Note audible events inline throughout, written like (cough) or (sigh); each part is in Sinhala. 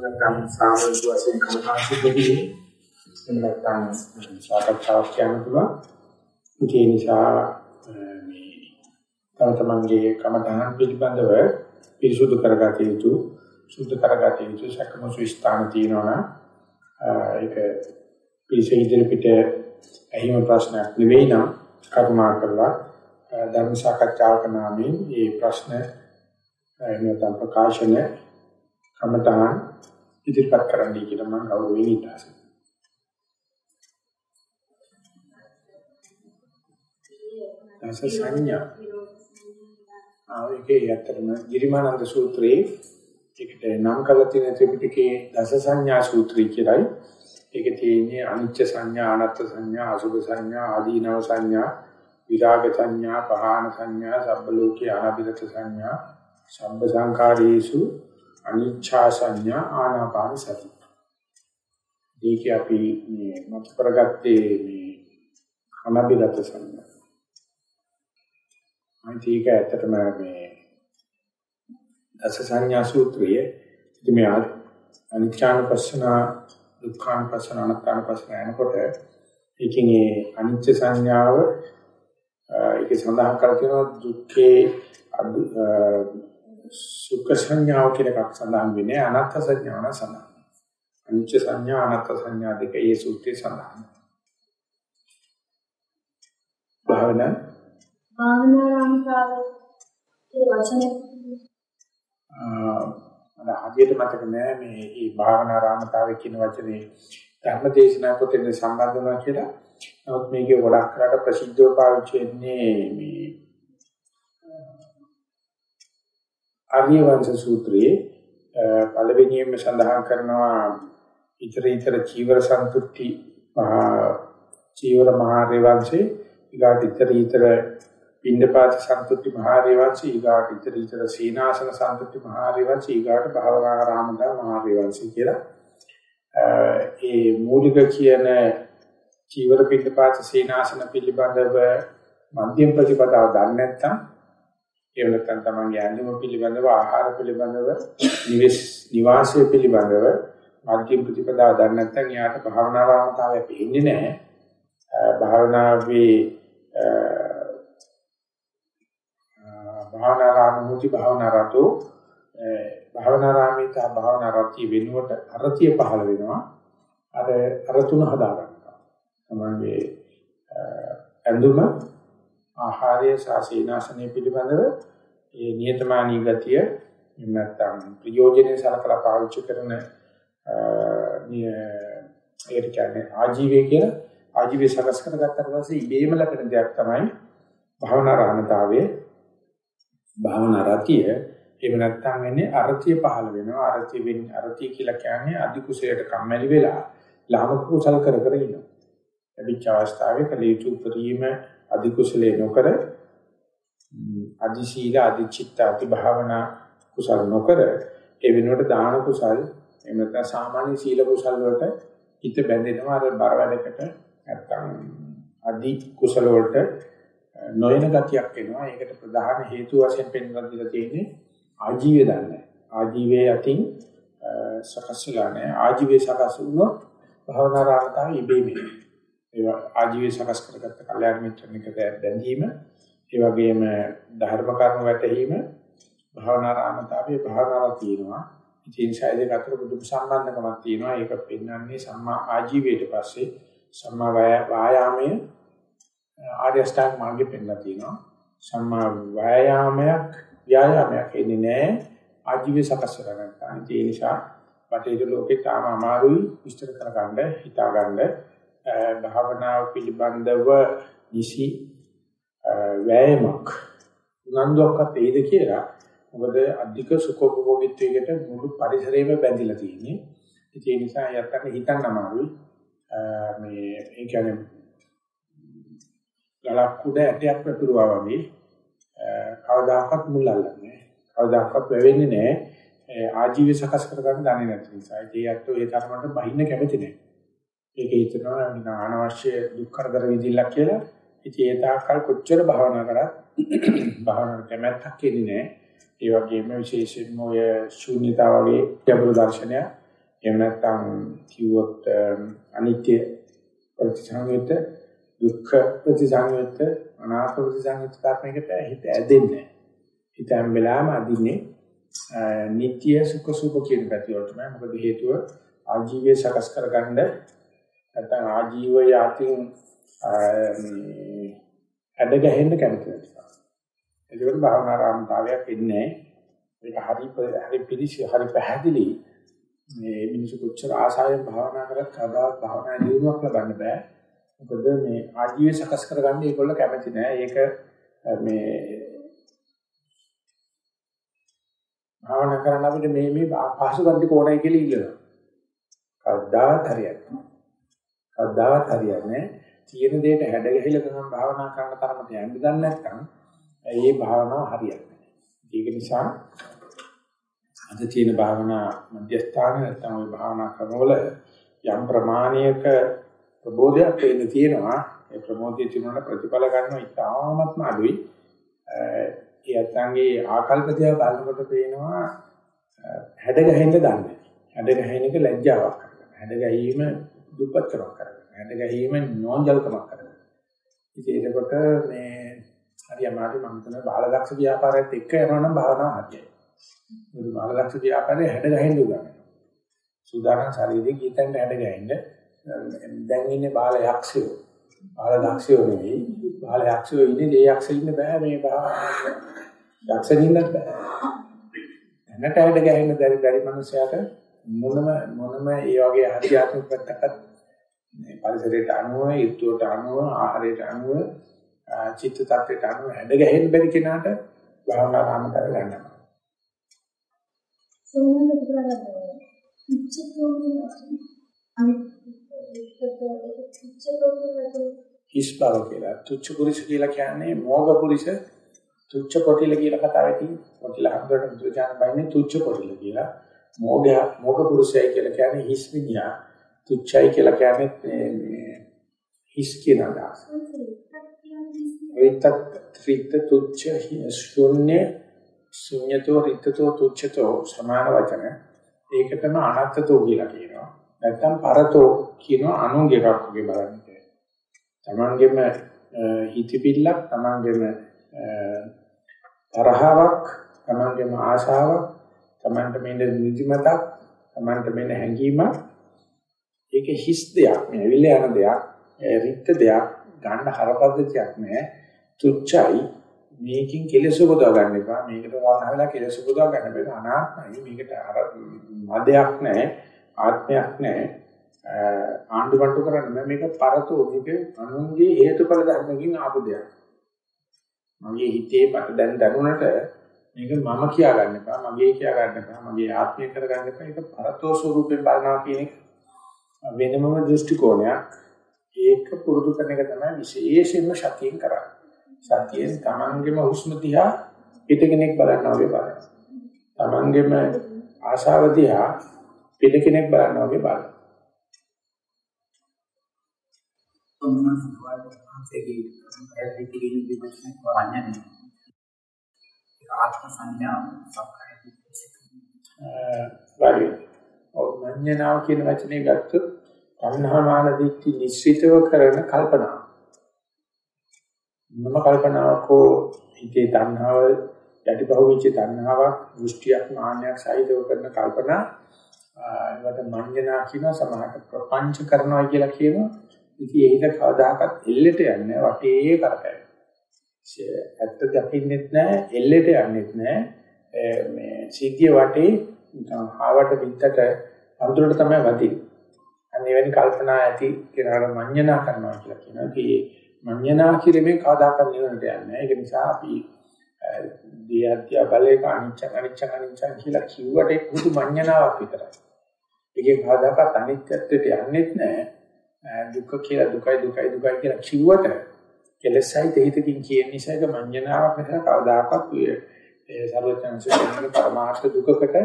නැත්නම් සාමූහික වශයෙන් කමකාසිකදී එහෙම නැත්නම් සාකච්ඡාවක් කියන්න පුළුවන්. ඒ නිසා මේ තම තමන්ගේ කමඨහන් පිළිබඳව පිරිසුදු කරගatiya යුතු සුද්ධ කරගatiya යුතු සකමසු ස්ථාන තියෙනවා. ඒක පිරිස ඉදිරිපිට ඇහිම ප්‍රශ්නයක් නෙවෙයි නම් කර්මා කරලා ධර්ම සාකච්ඡාවක නාමයෙන් මේ ප්‍රශ්න එහෙම ප්‍රකාශන කමඨහන් ඉදිරිපත් කරන්නයි කියලා මම ගෞරවයෙන් ඉල්ලා සිටිනවා. දස සංඥා ආ ඒකේ ඇත්තටම ගිරිමානන්ද සූත්‍රයේ ඒකට නම් කරලා තියෙන ත්‍රිපිටකයේ දස සංඥා සූත්‍රය කියලායි ඒකේ තියෙන්නේ අනිච්ච සංඥා අනත්ත් සංඥා අසුභ සංඥා ආදීනව සංඥා විරාග සංඥා පහාන සංඥා සබ්බ ලෝකේ අනාබිරත සංඥා සබ්බ සංකාරයේසු අනිච්ඡා සංඥා ආනාපාන සති. දීකේ අපි මේ මත කරගත්තේ මේ අනාබිරත සංඥා. අන්තික ඇත්තටම මේ දස සංඥා සූත්‍රයේ ඉතින් මේ අනිච්ඡානුපස්සන දුක්ඛානුපස්සන අනාත්මානුපස්සන යනකොට ඒකෙන් ඒ අනිච්ච සංඥාව ඒක සඳහන් කර තියෙනවා දුක්ඛේ සුඛ සංඥාව කියලා එකක් සඳහන් වෙන්නේ අනාත්ම සංඥාව න සඳහන්. අනිච්ච සංඥා අනාත්ම සංඥා දෙක ඒ සූත්‍රයේ සඳහන්. භාවනා භාවනාරාමතාව ඒ වචනේ අ හදියට මතක නෑ මේ මේ භාවනාරාමතාවය කියන වචනේ ධර්මදේශනා පොතේ සම්බන්ධ වෙනවා කියලා. නමුත් මේකේ ගොඩක් කරලා ප්‍රසිද්ධව පාවිච්චි වෙන්නේ මේ ආර්ය වංශ සූත්‍රයේ පළවෙනියෙන්ම සඳහන් කරනවා ඊතර ඊතර චීවර සම්තුට්ටි චීවර මහා වංශේ ඊගාට ඊතර ඊතර පින්ඩපාත සම්තුට්ටි මහා වංශේ ඊගාට ඊතර ඊතර සීනාසන සම්තුට්ටි මහා වංශේ ඊගාට භවනාරාමදා මහා වංශේ කියලා ඒ මූලික කියන චීවර පින්ඩපාත සීනාසන පිළිබඳව මධ්‍යම ප්‍රතිපදාව දන්නේ නැත්නම් එහෙම නැත්නම් තමන්ගේ ඇඳුම පිළිබඳව ආහාර පිළිබඳව නිවෙස් නිවාසය පිළිබඳව මධ්‍යම ප්‍රතිපදාව දන්නේ නැත්නම් යාට භාවනාරාමතාවය පෙන්නේ නැහැ. භාවනාවේ භාවනාරාමුති භාවනාරතෝ භාවනාරාමිත භාවනාරති වෙනුවට අරතිය පහළ වෙනවා. අර අර තුන හදා ගන්නවා. තමන්ගේ ඇඳුම ආහාරය සාසීනාසනය පිළිබඳව ඒ නියතමානී ගතිය එහෙම නැත්නම් ප්‍රයෝජනෙ සලකලා පාවිච්චි කරන ඒකට කියන්නේ ආජීවය කියලා ආජීවය සකස් කරගත්තාට පස්සේ ඉබේම ලැබෙන දෙයක් තමයි භාවනා රාමතාවයේ භාවනා රතිය එහෙම නැත්නම් වෙන්නේ අරතිය පහළ වෙනවා. අරතිය වෙන්නේ අරතිය කියලා කියන්නේ අධි කුසලයට කම්මැලි වෙලා ලාමක කුසල කර කර ඉන්නවා. ලැබිච්ච අවස්ථාවේ කලීතු උපරිම අධි කුසලේ නොකර අධි සීල අධි චිත්ත අධි භාවනා කුසල නොකර ඒ වෙනුවට දාන කුසල් එහෙම නැත්නම් සාමාන්‍ය සීල කුසල් වලට හිත බැඳෙනවා. අර බර වැඩකට නැත්නම් අධි කුසල වලට නොයන ගතියක් එනවා. ඒකට ප්‍රධාන හේතු වශයෙන් පෙන්වලා දීලා තියෙන්නේ ආජීවය දන්නේ ආජීවයේ අතින් සකස් වෙලා නැහැ. ආජීවයේ සකස් වුණොත් භවනා රාමතාව ඉබේම ඒ ආජීවයේ සකස් කරගත්ත කල්යාණ මිත්‍රනිකට බැඳීම ඒ වගේම ධර්ම කර්ම වැටහීම භාවනා රාමතාවේ භාවනාවක් තියෙනවා. ඉතින් ශායද අතර බුදු සම්බන්ධකමක් තියෙනවා. ඒක පෙන්වන්නේ සම්මා ආජීවයට පස්සේ සම්මා වායාමයේ ආර්ය අෂ්ටාංග මාර්ගෙ පෙන්ලා තියෙනවා. සම්මා වායාමයක් ව්‍යායාමයක් එන්නේ නැහැ. ආජීවය සකස් කරගන්න. ඒ නිසා බටේර ලෝකේ තාම අමාරුයි විස්තර කරගන්න හිතාගන්න භාවනාව පිළිබඳව නිසි වෑයමක්. උනන්දුවක්වත් එයිද කියලා මොකද අධික සුඛෝපභෝගීත්වයකට මුළු පරිසරයම බැඳිලා තියෙන්නේ. ඒ නිසා යත්තට හිතන්න අමාරුයි. මේ ඒ කියන්නේ ගලක් උඩ ඇටයක් වැටුරුවා වගේ කවදාකවත් මුල් අල්ලන්නේ කවදාකවත් වැවෙන්නේ නැහැ. ආජීව සකස් කරගන්න දන්නේ නැති නිසා. ඒ යැත්තෝ ඒ තරමට බහින්න කැමති නැහැ. ඒක හිතනවා නිකන් අනවශ්‍ය දුක් කරදර විදිල්ලක් කියලා. ඉතින් ඒ තාක්කල් කොච්චර භාවනා කරත් (coughs) භාවනාවට කැමැත්තක් එන්නේ නැහැ. ඒ වගේම විශේෂයෙන්ම ඔය ශූන්‍යතාව වගේ ගැඹුරු දර්ශනය එහෙම නැත්නම් කිව්වොත් අනිත්‍ය ප්‍රතිසංයුත් දුක්ඛ ප්‍රතිසංයුත් අනාත්ම ප්‍රතිසංයුත් ධර්මයකට හිත ඇදෙන්නේ හිත හැම වෙලාවෙම අදින්නේ නিত্য සුඛ සුඛ කියන පැති වලට තමයි. මොකද හේතුව ආජීවය සකස් කරගන්න නැත්නම් ආජීවය යටින් මේ ඇද ගැහෙන්න කැමති නැහැ. ඒකවල භාවනාරාමතාවයක් ඉන්නේ ඒක හරි හරි පිළිසි හරි පැහැදිලි මේ මිනිස්සු කොච්චර ආසාවෙන් භාවනා කරත් කවදාවත් භාවනා දියුණුවක් ලබන්න බෑ. මොකද මේ ආජීවය සකස් කරගන්න ඒගොල්ලෝ කැමති නෑ. ඒක මේ භාවනා කරන්න අපිට මේ මේ පහසුකම් ටික ඕනයි කියලා ඉල්ලනවා. කවදාවත් හරියන්නේ නැහැ. කවදාවත් හරියන්නේ නැහැ. තියෙන දෙයට හැඩ ගැහිලා තමයි භාවනා කරන්න තරමට යන්න දන්නේ නැත්නම් ඒ භාවනාව හරියන්නේ නැහැ. ඒක නිසා අද තියෙන භාවනා මධ්‍යස්ථාන නැත්නම් ওই භාවනා ක්‍රමවල යම් ප්‍රමාණයක ප්‍රබෝධයක් වෙන්න තියෙනවා. ඒ ප්‍රමෝදයේ තිබුණාට ප්‍රතිඵල ගන්න ඉතාමත්ම අඩුයි. ඒ අත්ංගේ ආකල්ප දිහා බලනකොට පේනවා හැඩ ගැහෙන්න දන්නේ. හැඩ ගැහෙන එක ලැජ්ජාවක් කරගන්න. හැඩ ගැහිම දුප්පත්කමක් කරගන්න. හැඩ ගැහිම නෝන්ජල්කමක් කරගන්න. ඉතින් ඒකට මේ හරි අමාරු මම හිතන බාලදක්ෂ ව්‍යාපාරයත් එක්ක යනවා නම් භාවනාව හරියයි. මොකද බාලදක්ෂ ව්‍යාපාරේ හැඩ ගැහෙන්න උගන්වනවා. සුදානම් ශරීරයේ ගීතෙන් හැඩ ගැහෙන්න දැන් ඉන්නේ බාල යක්ෂයෝ. බාල දක්ෂයෝ නෙවෙයි. බාල යක්ෂයෝ ඉන්නේ දෙය යක්ෂ ඉන්න බෑ මේ භාවනාව. යක්ෂණින්නත් බෑ. දැනට හැඩ ගැහෙන්න බැරි බැරි මනුස්සයාට මොනම මොනම ඒ වගේ ආධ්‍යාත්මික පැත්තකට මේ පරිසරයට අනුව, ඍතුවට අනුව, ආහාරයට අනුව, චිත්ත tattයට අනුව හැඩ ගැහෙන්න බැරි කෙනාට භාවනා රාමතර ගන්නවා. සෝමන අනිත් හිස් බව කියලා. තුච්ච පුරුෂ කියලා කියන්නේ මෝග පුරුෂ තුච්ච කොටිල කියලා කතාවේ තියෙන. කොටිල හඳුනන බුදුජාන බයිනේ තුච්ච කොටිල කියලා. මෝගය මෝග පුරුෂයයි කියලා කියන්නේ හිස් විඤ්ඤා. තුච්චයි කියලා කියන්නේ මේ හිස් කියන අදහස. රිත ත්‍රිත තුච්ච ශුන්‍ය ශුන්‍යතෝ රිතතෝ තුච්ඡතෝ සමාන වචන. ඒක තමයි අනත්තතෝ කියලා කියනවා. නැත්තම් පරතෝ කියන අනුන්ගේ එකක් වගේ බලන්නේ. තමන්ගෙම හිතපිල්ලක් තමන්ගෙම තරහාවක් තමන්ගේම ආශාවක් තමන්ට මෙන්න නිදිමතක් තමන්ට මෙන්න හැඟීමක්. ඒක හිස් දෙයක් නෙවෙයි යන දෙයක් රික්ත දෙයක් ගන්න හරපද්ධතියක් නෑ. තුච්චයි. මේකෙන් කෙලෙස උපදව ගන්න එපා. මේකට වහන වෙලා කෙලෙස උපදව ගන්න බෑ. අනාත්මයි. මේකට අර මදයක් නෑ ආත්මයක් නෑ. ආණ්ඩු මට්ටු කරන්න බෑ. මේක පරතෝ. මේක අනුන්ගේ හේතුඵල ධර්මකින් ආපු දෙයක්. මගේ හිතේ මට දැන් දැනුණට මේක මම කියා ගන්න එපා මගේ කියා ගන්න එපා මගේ ආත්මය කර ගන්න එපා. ඒක පරතෝ ස්වරූපයෙන් බලනවා කියන එක වෙනමම දෘෂ්ටි කෝණයක්. ඒක පුරුදු කරන එක තමයි විශේෂයෙන්ම සතියෙන් කරන්නේ. සතියෙන් තමන්ගේම හුස්ම දිහා පිට කෙනෙක් බලනවා වගේ බලනවා. තමන්ගේම ආශාව දිහා පිට කෙනෙක් බලනවා වගේ බලනවා. උන්වහන්සේගේ පැහැදිලි කිරීම විමර්ශනය කරන්නේ ආත්ම සංඥා සක්කාය වගේ ඔන්නඥාව කියන වචනේ ගත්තොත් තණ්හා මාන දිට්ඨි නිශ්චිතව කරන කල්පනා මොනම කල්පනාවකෝ හිතේ තණ්හාව යටිපහුවෙච්ච තණ්හාවක් දෘෂ්ටියක් මාන්නයක් සහිතව කරන කල්පනා ඒකට මඤ්ඤණා කියන සමහරට ප්‍රපංච කරනවා කියලා කියනවා. ඉතින් ඒක කවදාකවත් එල්ලෙට යන්නේ වටේ කරකැවෙන. ඇත්ත දකින්නෙත් නැහැ, එල්ලෙට යන්නෙත් නැහැ. මේ සිද්ධිය වටේ නිකන් ආවට පිටට අඳුරට තමයි වදින්නේ. අන්න එවැනි කල්පනා ඇති කෙනාට මඤ්ඤණා කරනවා කියලා කියනවා. ඉතින් මඤ්ඤණා කිරීමේ කවදාකවත් නිවනට යන්නේ නැහැ. ඒක නිසා අපි දියත්‍ය බලයක අනිච්ච අනිච්ච අනිච්ච කියලා කිව්වට ඒක පුදු මඤ්ඤණාවක් විතරයි. ඒකේ කවදාකවත් අනිත්‍යත්වයට යන්නේත් නැහැ. දුක කියලා දුකයි දුකයි දුකයි කියලා කිව්වට කෙලෙසයි දෙහිතකින් කියන නිසා ඒක මඤ්ඤණාවක් නිසා කවදාකවත් ඔය ඒ සර්වඥාන්සේ පරමාර්ථ දුකකට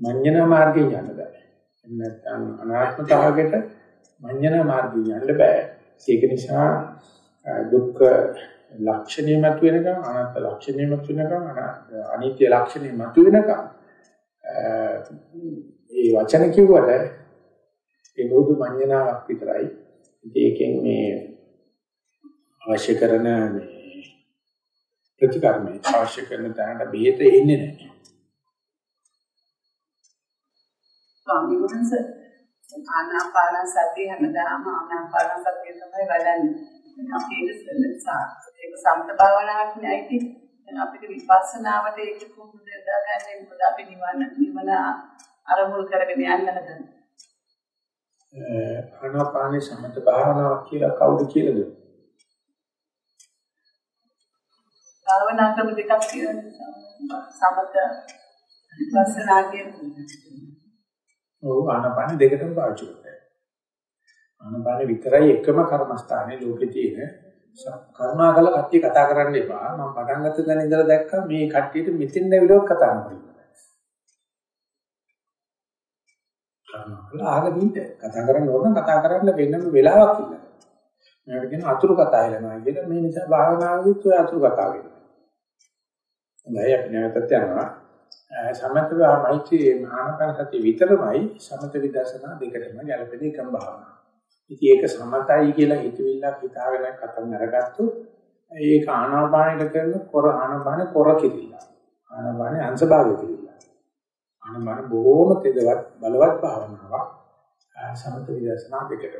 මඤ්ඤණා මාර්ගයෙන් යන්න බෑ. නැත්නම් අනාත්මතාවකට මඤ්ඤණා මාර්ගයෙන් යන්න බෑ. ඒක නිසා දුක්ඛ ලක්ෂණය මත වෙනකම් අනාත්ම ලක්ෂණය මත වෙනකම් අනිත්‍ය ලක්ෂණය මත වෙනකම් ඒ ඒ වචන කිව්වට ඒ බෝධ මඤ්ඤණාවක් විතරයි. ඉතින් ඒකෙන් මේ අවශ්‍ය කරන මේ ප්‍රතිකර්මය අවශ්‍ය කරන තැනට බෙහෙත එන්නේ නැහැ. ස්වාමීන් වහන්සේ ආනාපාන සතිය හැමදාම ආනාපාන සතිය තමයි වඩන්නේ. අපි ඒක සම්පත භාවනාවක් නෙයිති. අපිට විපස්සනාවට ඒක කොහොමද දාගන්නේ? මොකද අපි නිවන නිවන අරමුණු කරගෙන යන්න හදන්නේ. ආනාපාන සමත භාවනාවක් කියලා කවුද කියලා දුන්නේ? භාවනා ක්‍රම දෙකක් තියෙනවා. සමත විපස්සනා කියන්නේ ඔව් ආනපාන දෙකටම පාවිච්චි කරනවා. ආනපාන විතරයි එකම කර්මස්ථානේ ලෝකේ තියෙන කරුණාකල කට්ටිය කතා කරන්න එපා. මම පටන් ගත්ත තැන ඉඳලා දැක්කා මේ කට්ටියට මෙතෙන් ඇවිලොත් කතා කරනවා. කරුණාකල ආගෙදින්න කතා කරන්න ඕන කතා කරන්න වෙනම වෙලාවක් ඉන්න. මේකට කියන අතුරු කතා එලනවා කියන මේ නිසා භාවනාවේදීත් ඔය අතුරු කතා වෙනවා. හොඳයි අපි නැවතත් යනවා. සමත මෛත්‍රී ආනාපාන සතිය විතරමයි සමත විදර්ශනා දෙකටම ගැලපෙන එකම භාවනාව. ඉතින් ඒක සමතයි කියලා හිතවිල්ලක් හිතාගෙන කතන් අරගත්තොත් ඒක ආනාපානෙට කරන කොර ආනාපාන කොර කිරිල්ල. ආනාපානේ අංශභාගය කිරිල්ල. ආනාපාන බොහෝම තෙදවත් බලවත් භාවනාවක් සමත විදර්ශනා දෙකට.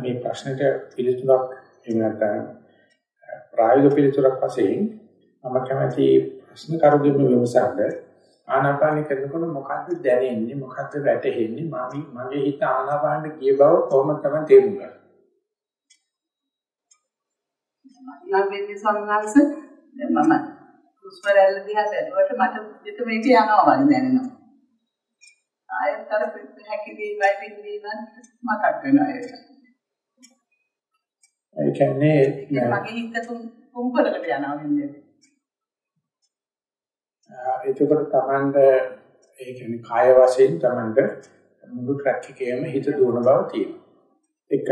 මේ ප්‍රශ්නෙට පිළිතුරක් එහෙම නැත්නම් ප්‍රායෝගික පිළිතුරක් වශයෙන් මම කැමති ප්‍රශ්න කරුගෙම විමසන්න ආනාපාන කරනකොට මොකද්ද දැනෙන්නේ? මොකද්ද වැටහෙන්නේ? මම මගේ හිත ආනාපානට ගිය බව කොහොමද තමයි තේරුම් ගන්නේ? නම් වෙන්නේ සංඝාංශ මම කුස්පරැල්ල දිහා බැලුවට මට පිට මේක යනවා වගේ දැනෙනවා. ආයෙත් අර හැකිදී වයිපින්දී නම් මතක් වෙනවා ඒක. ඒ කියන්නේ මගේ හිත කුම්පලකට යනවා වෙන්නේ එතකොට Tamanට ඒ කියන්නේ කාය වශයෙන් Tamanට මුළු ට්‍රැක් එකේම හිත දුවන බව තියෙනවා. එක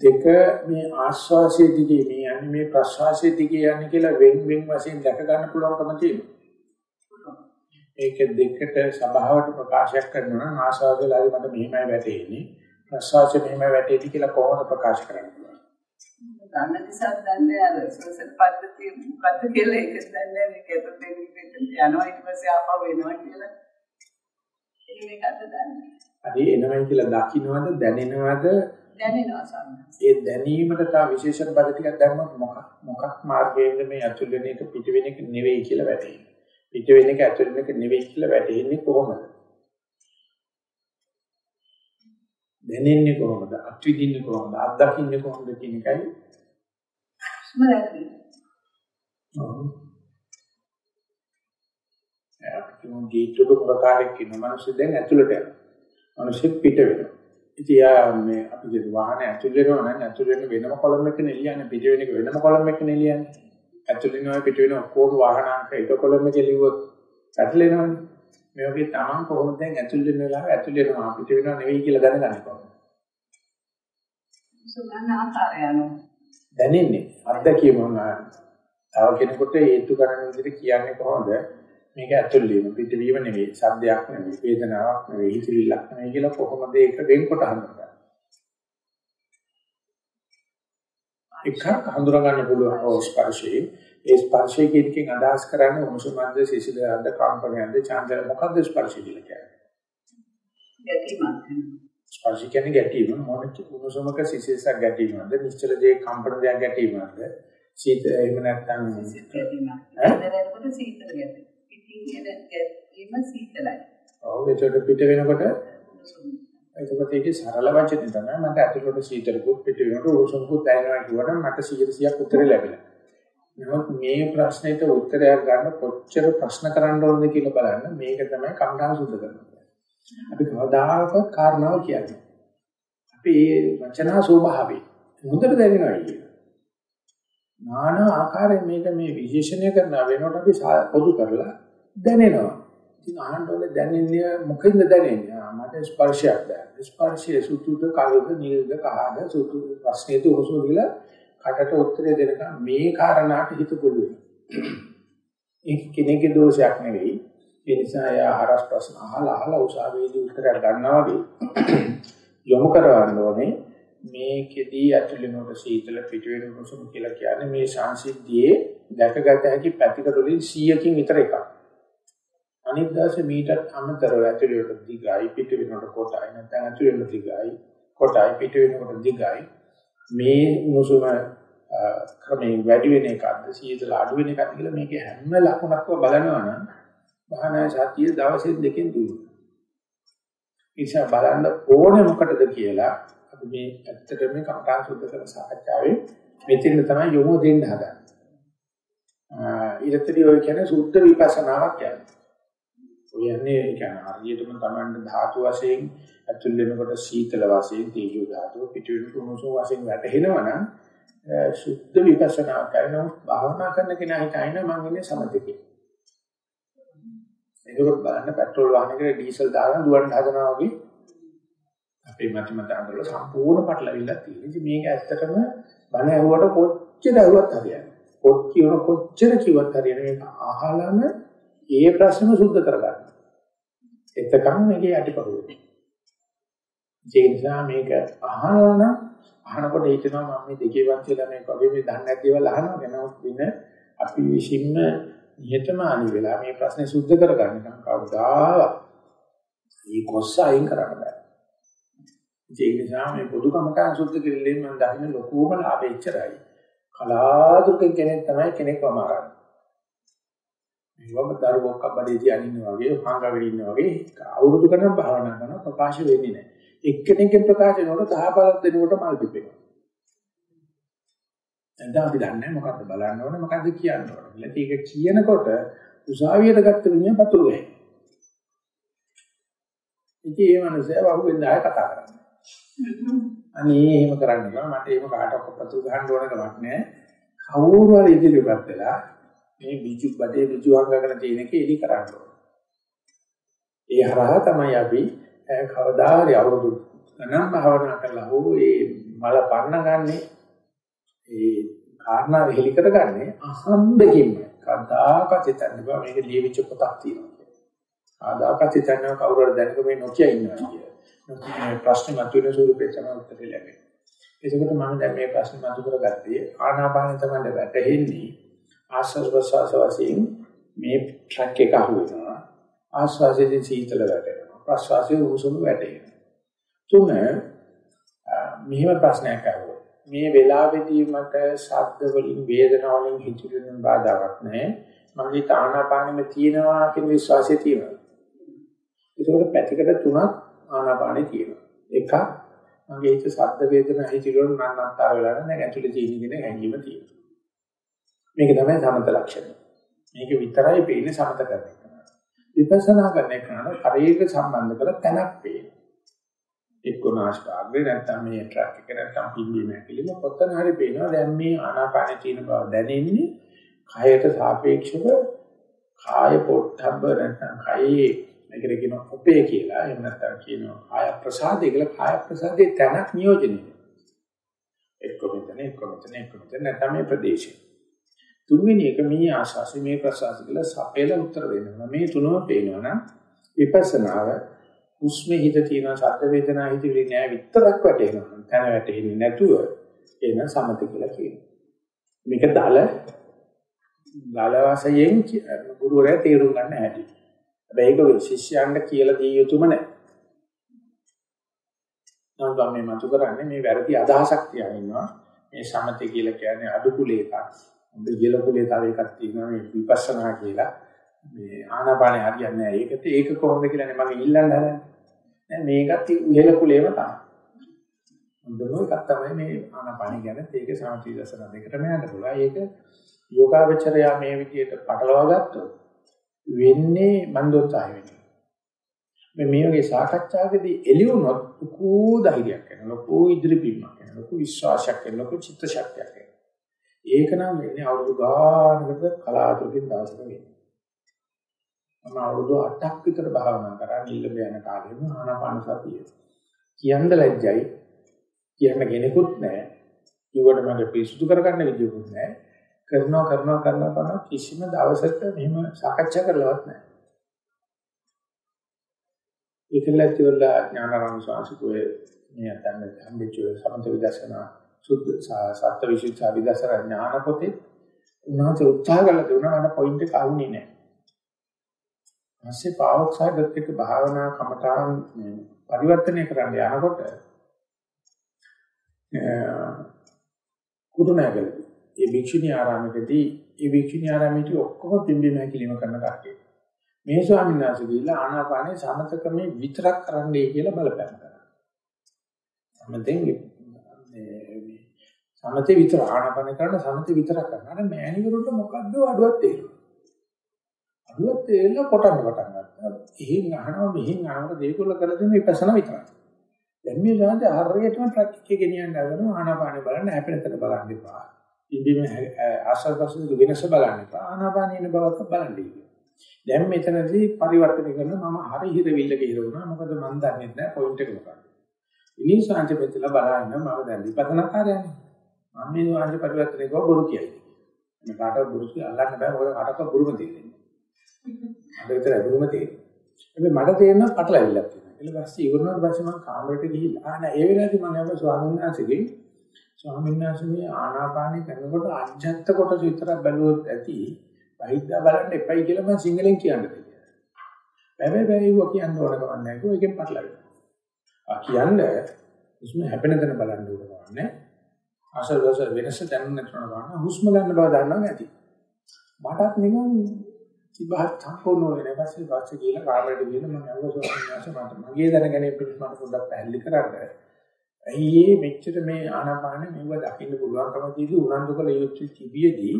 දෙක මේ ආස්වාසිය දිගේ මේ යන්නේ මේ ප්‍රස්වාසිය දිගේ යන්නේ කියලා වෙන් වෙන් වශයෙන් දැක ගන්න පුළුවන්කම තියෙනවා. ඒක දෙකට සබාවට ප්‍රකාශයක් කරනවා නම් ආස්වාදයලාදී මට මෙහෙමයි වැටෙන්නේ ප්‍රස්වාසය මෙහෙමයි වැටෙන්නේ කියලා කොහොමද ප්‍රකාශ කරන්නේ? දන්න නිසා දන්නේ අර සෝසල් පද්ධතිය මොකද්ද කියලා ඒක දන්නේ මේක එතකොට යනවා ඊට පස්සේ ආපහු එනවා කියලා එහෙම එකක්ද දන්නේ. හරි එනවයි කියලා දකින්නවද දැනෙනවද දැනෙනවා සම්මත. ඒ දැනීමට තා විශේෂණ පද ටිකක් දැම්මොත් මොකක් මොකක් මාර්ගයෙන්ද මේ අතුල් වෙන එක පිට වෙන එක නෙවෙයි කියලා වැටහෙන්නේ. පිට වෙන එක අතුල් වෙන එක නෙවෙයි කියලා වැටහෙන්නේ කොහොමද? දැනෙන්නේ කොහොමද? අත්විඳින්නේ කොහොමද? අත්දකින්නේ කොහොමද කියන එකයි ස්මරණය. ඔව්. අපිට ගේට්ටුවක පුරකාරයෙක් ඉන්න මිනිස්සු දැන් ඇතුළට යනවා. මිනිස්සු පිට වෙනවා. ඉතින් යා මේ අපි කියන වාහනේ ඇතුළ වෙනවා නම් ඇතුළ වෙන වෙනම කොලම් එකක නෙලියන්නේ පිට වෙන එක වෙනම කොලම් එකක නෙලියන්නේ. ඇතුළ වෙනවා පිට වෙනවා ඔක්කොම වාහනාංක එක කොලම් එකේ ලිව්වොත් පැටලෙනවනේ. මේ වගේ තමන් කොහොමද දැන් ඇතුළ වෙන වෙලාව ඇතුළ වෙනවා? පිට වෙනවා නෙවෙයි කියලා දැනගන්නේ කොහොමද? සුගන්න ආකාරය අනුව. දැනෙන්නේ. අත්දැකීම තව කෙනෙකුට හේතු කරන විදිහට කියන්නේ කොහොමද? මේක ඇතුල් වීම පිටවීම නෙවෙයි. සද්දයක් නෙවෙයි වේදනාවක් නෙවෙයි හිතවිල්ලක් නෙවෙයි කියලා කොහොමද ඒක වෙන්කොට හඳුනගන්නේ එකක් හඳුනා ගන්න පුළුවන් ඕ ස්පර්ශයේ. ඒ ස්පර්ශයේ කියනකින් අදහස් කරන්නේ උණුසුමන්ද සිසිලද කම්පනයන්ද චාන්දර මොකද්ද ස්පර්ශය කියලා කියන්නේ? ගැටීමක් ස්පර්ශ කියන්නේ ගැටීම. මොන උණුසුමක සිසිලසක් ගැටීමද නිශ්චල දේ කම්පන දෙයක් ගැටීමද සීත එහෙම නැත්නම් ගැටීමක්. සීතලයි. ඔව් ඒකට පිට වෙනකොට එතකොට ඒකේ සරල වචනේ තමයි මට ඇතුළට සීතලකුත් පිට වෙනකොට උණුසුමකුත් දැනෙනවා කියවනම් මට 100%ක් උත්තරේ ලැබිලා. නමුත් මේ ප්‍රශ්නෙට උත්තරයක් ගන්න කොච්චර ප්‍රශ්න කරන්න ඕනද කියලා බලන්න මේක තමයි කම්ඩාන සුද්ධ කරන්නේ. අපි කවදාකවත් කාරණාව කියන්නේ. අපි මේ වචනා ස්වභාවය හොඳට දැනෙනවා කියන්නේ. නානා ආකාරයෙන් මේක මේ විශේෂණය කරන වෙනකොට අපි පොදු කරලා දැනෙනවා. ඉතින් අහන්න ඕනේ දැනෙන්නේ මොකෙන්ද දැනෙන්නේ? මට ස්පර්ශයක් දැනෙනවා. ස්පර්ශයේ සුතුද කලද නිල්ද කහද සුතු ප්‍රශ්නේට උසු කියලා කටට උත්තරේ දෙනකම් මේ කාරණාට හිත පොළු වෙනවා. ඒක කෙනෙකුගේ දෝෂයක් නෙවෙයි. ඒ නිසා යා හරස් ප්‍රශ්න අහලා අහලා උසාවියේදී උත්තරයක් ගන්නවා වගේ යොමු කරවන්න ඕනේ මේකෙදී ඇතුළේනොට සීතල පිටවෙන උණුසුම කියලා කියන්නේ මේ සංසිද්ධියේ දැකගත හැකි පැතිකඩ වලින් 100කින් විතර එකක්. අනිත් දවසේ මීටර් අමතරව ඇතුළේට දිගයි පිටවෙනකොට කොටයි නැත්නම් ඇතුළේට දිගයි කොටයි පිටවෙනකොට දිගයි මේ උණුසුම ක්‍රමයෙන් වැඩි වෙන එකක්ද සීතල අඩු වෙන එකක්ද කියලා මේකේ හැම ලකුණක්ම බලනවා නම් භාවනා සතිය දවසේ දෙකෙන් දුන්නා. ඉතින් බලන්න ඕනේ මොකටද කියලා අපි මේ ඇත්තටම මේ කමඨාන් සුද්ධ කරන සාකච්ඡාවේ මෙතන තමයි යොමු දෙන්න හදන්නේ. ඊටතරි ඔය කියන්නේ සුද්ධ විපස්සනාවක් කියන්නේ. ඔය යන්නේ කියන්නේ හරියටම Tamanට ධාතු වශයෙන් ඇතුල් වෙනකොට සීතල වශයෙන් තේජෝ ධාතුව පිට වෙනකොට උණුසුම වශයෙන් වැටෙනවා නම් සුද්ධ විපස්සනා කරනවා භාවනා කරන කෙනා හිතයින මම ඉන්නේ සමතේ. ඒක බලන්න පෙට්‍රල් වාහනයකට ඩීසල් දාලා දුවන්න හදනවා වගේ අපේ මත මත අඳුර සම්පූර්ණ පටලවිල්ලක් තියෙනවා. ඉතින් මේක ඇත්තටම බණ ඇහුවට කොච්චර ඇහුවත් හරියන්නේ. කොච්චර කොච්චර කිව්වත් හරියන්නේ මේක අහලම ඒ ප්‍රශ්නම සුද්ධ කරගන්න. එතකන් මේකේ යටිපහුව. ඒ නිසා මේක අහනවනම් අහනකොට හිතෙනවා මම මේ දෙකේ වන්ති ළමයි වගේ මේ දන්නේ නැති දේවල් අහනවා නේද? වෙන අපි විසින්ම නිහතමානී වෙලා මේ ප්‍රශ්නේ සුද්ධ කරගන්න නම් කවදාවත් මේ කොස්ස අයින් කරන්න බෑ. ඒ නිසා මේ පොදු කමටහන් සුද්ධ කිරීමෙන් මම දකින්න ලොකුම ලාභය ඉච්චරයි. කලාතුරකින් කෙනෙක් තමයි කෙනෙක් වමාරන්නේ. මේවම දරුවෝ කබඩේ තියාගෙන වගේ හංගගෙන ඉන්නවා වගේ අවුරුදු ගණන් භාවනා කරන ප්‍රකාශ වෙන්නේ නැහැ. එක්කෙනෙක්ගෙන් ප්‍රකාශ වෙනකොට දහ බලක් දෙනකොට මල් පිපෙනවා. දැන් අපි දන්නේ මොකද්ද බලන්න ඕනේ මොකද්ද කියන්න ඕනේ. කියලා ඒක කියනකොට උසාවියට ගත්ත විඤ්ඤා පතුරු වෙයි. ඉතින් ඒ මනුස්සයා වහුවෙන් ආය කතා කරන්නේ. අනේ එහෙම කරන්න බෑ මට එහෙම කාටවත් පතුරු ගහන්න ඕන කමක් නැහැ. කවුරු හරි ඉදිරියපත් වෙලා මේ බිජු බඩේ බිජු අංගගෙන තියෙන එක එලි කරන්න ඕන. ඒ හරහා තමයි අපි කවදා හරි අවුරුදු ගණන් භාවනා කරලා හෝ ඒ මල පන්න ගන්නේ ඒ කාරණා වෙලි කරගන්නේ අහම්බකින්ම කදාකත් හිතන්න බෑ මේක ලියවිච්ච පොතක් තියෙනවා. ආදාකත් හිතන්න කවුරු හරි දැනග මේ නොකිය ඉන්නවා කියලා. මේ ප්‍රශ්නේ මතුවෙන ස්වරූපේ තමයි උත්තර ලැබෙන්නේ. ඒකකට මම දැන් මේ ප්‍රශ්නේ මතු කරගත්තේ ආනාපාන තමයි වැටෙන්නේ ආස්වාද ප්‍රසවාස වශයෙන් මේ ට්‍රැක් එක අහුවෙනවා. ආස්වාදයෙන් සීතල වැටෙනවා. ප්‍රසවාසයේ උණුසුම වැටෙනවා. තුන මෙහෙම ප්‍රශ්නයක් අහුවා. මේ වෙලාවේදී මට ශබ්ද වලින් වේදනා වලින් හිතුවෙන බාධාවක් නැහැ. මගේ ආනාපානෙම තියෙනවා කියන විශ්වාසය තියෙනවා. ඒකවල පැතිකඩ තුනක් ආනාපානෙ තියෙනවා. එකක් මගේ හිත ශබ්ද වේදනා හිතිරොන් නන්නත්තර වෙලා නැහැ. දැන් ඇතුලේ තියෙන කෙනෙක් හැංගීම තියෙනවා. මේක තමයි සමත ලක්ෂණය. මේක විතරයි පේන්නේ සමත කරන එක. විපස්සනා කරන එක නේද ශරීරක සම්බන්ධ කර තැනක් පේනවා. එක්ක නාස්කාග්‍රේ නැත්නම් මේ ට්‍රැක් එක නැත්නම් පිම්බීම ඇකිලිම පොතන හරි පේනවා. දැන් මේ ආනාපානෙ තියෙන බව දැනෙන්නේ කයට සාපේක්ෂව කාය පොට්ටබ්බ නැත්නම් කයේ මේකට කියනවා ඔපේ කියලා. එහෙම නැත්නම් කියනවා කාය ප්‍රසාදේ කියලා කාය ප්‍රසාදේ තැනක් නියෝජනය. එක්ක මෙතන එක්ක මෙතන එක්ක මෙතන නැත්නම් මේ ප්‍රදේශය. තුන්වෙනි එක මේ ආශාසි මේ ප්‍රසාද කියලා සපේල උත්තර දෙනවා. මේ තුනම පේනවා නම් විපස්සනාව හුස්මේ හිත තියෙන ශබ්ද වේදනා හිතවිලි නෑ විතරක් වැටෙනවා. තන වැටෙන්නේ නැතුව එන සමත කියලා කියනවා. මේක දල දල වශයෙන් ගුරුවරයා තේරුම් ගන්න හැටි. හැබැයි ඒක ශිෂ්‍යයන්ට කියලා දිය යුතුම නෑ. නම් මේ මතු කරන්නේ මේ වැරදි අදහසක් තියන ඉන්නවා. මේ සමතය කියලා කියන්නේ අඩු කුලේ එකක්. හොඳ ඉහළ කුලේ තව එකක් තියෙනවා මේ විපස්සනා කියලා. මේ ආනාපානේ හරියන්නේ නැහැ. ඒකට ඒක කොහොමද කියලානේ මම ඉල්ලන්න හදන්නේ. නෑ මේකත් ඉහළ කුලේම තමයි. හොඳම එකක් තමයි මේ ආනාපානේ කියන්නේ ඒක සමාධි දර්ශන දෙකටම යන්න පුළුවන්. ඒක යෝගාවචරයා මේ විදිහට පටලවා ගත්තොත් වෙන්නේ මන්දෝත්සාහය වෙන්නේ. මේ මේ වගේ සාකච්ඡාවකදී එළියුනොත් ලොකු ධෛර්යයක් එනවා. ලොකු ඉදිරි පිම්මක් එනවා. ලොකු විශ්වාසයක් එනවා. ලොකු චිත්ත ශක්තියක් එනවා. ඒක නම් වෙන්නේ අවුරුදු ගානකට කලාතුරකින් දවසක වෙන්නේ. මම අවුරුදු 8ක් විතර භාවනා කරා නිල්ලඹ යන කාලෙම ආනාපාන සතිය. කියන්න ලැජ්ජයි. කියන්න කෙනෙකුත් නැහැ. ඊවට මම පිරිසුදු කරගන්න විදියකුත් නැහැ. කරනවා කරනවා කරනවා කරනවා කිසිම දවසක මෙහෙම සාකච්ඡා කරලවත් නැහැ. ඒකල ඇතිවල ඥානාරාම ස්වාමීන් මේ අතන්න හම්බෙච්ච සමත විදර්ශනා සුද්ධ සත්‍ය විශේෂ විදර්ශනා ඥාන පොතේ උන්වහන්සේ උත්සාහ කළා දුන්නා මට පොයින්ට් එක ආවුනේ නැහැ. ඊපස්සේ පාවොක්සයිඩත් එක්ක භාවනා කමඨාන් පරිවර්තනය කරන්න යනකොට කුරුණෑගලදී ඒ භික්ෂුණී ආරාමයකදී ඒ භික්ෂුණී ආරාමයේදී ඔක්කොම පිම්බීම හැකිලිම කරන කට්ටිය. මේ ස්වාමීන් වහන්සේ දීලා ආනාපානේ සමතකමේ විතරක් කරන්නයි කියලා බලපෑම් කරා. සමතෙන් සමතේ විතර ආනාපාන කරන සමතේ විතර කරනවා. අර මෑණිවරුන්ට මොකද්ද අඩුවක් තේරෙන්නේ. අඩුවක් තේරෙලා කොටන්න පටන් ගත්තා. එහෙන් අහනවා මෙහෙන් අහනකොට දේකොල්ල කරලා දෙන විපස්සනා විතරයි. දැන් මේ ශාන්ත හරියටම ප්‍රතික්‍රිය ගෙනියන්න හදනවා ආනාපානෙ බලන්න හැපෙනතන බලන්න එපා. ඉන්දිම ආශ්වාසයෙන් වෙනස බලන්න එපා. ආනාපානින බවක් බලන්න ඉන්නේ. දැන් මෙතනදී පරිවර්තනය කරන මම හරි හිරවිල්ලක හිර වුණා. මොකද මම දන්නේ නැහැ පොයින්ට් එක මොකක්ද. ඉනින් ශාන්ත මෙතන බලන්න මම දැන් විපස්සනා කාර්යයනේ. මම මේ වාංශ පරිවර්තනය කව බොරු කියයි. මේ කාටවත් බොරු කිය අල්ලන්න බෑ මොකද කාටවත් බොරුම තේරෙන්නේ. අද විතර බොරුම තේරෙන්නේ. හැබැයි මට තේරෙනවා පටලැවිල්ලක් තියෙනවා. ඊට පස්සේ ඉවරනාට පස්සේ මම කාමරයට ගිහිල්ලා ආ නෑ ඒ වෙලාවේදී මම යනවා ස්වාමීන් වහන්සේගෙන් ස්වාමීන් වහන්සේ මේ ආනාපානය කරනකොට අජ්ජත් කොටස විතරක් බැලුවොත් ඇති වෛද්‍ය බලන්න එපයි කියලා මම සිංහලෙන් කියන්න දෙන්නේ. හැබැයි බැරිව කියන්න ඕන කමක් නැහැ. ඒක එකෙන් පටලැවෙනවා. ආ කියන්නේ උස්ම හැපෙන තැන බලන්න ඕන කමක් නැහැ. ආසල් දස වෙනස දැනුම් නැතුන ගන්න හුස්ම ගන්න බව දන්නවා ඇති. මටත් නිකන් තිබහත් සම්පූර්ණ වෙන පස්සේ වාස්තු කියලා කාමරේට ගිහින් මම අහුව ස්වාමීන් මට මගේ දැනගැනීම පිළිබඳව මට පොඩ්ඩක් පැහැදිලි කරන්න. ඇයි මේ මෙච්චර මේ ආනාපාන මෙව දකින්න පුළුවන්කම දීදී උනන්දු කළ යුතු තිබියදී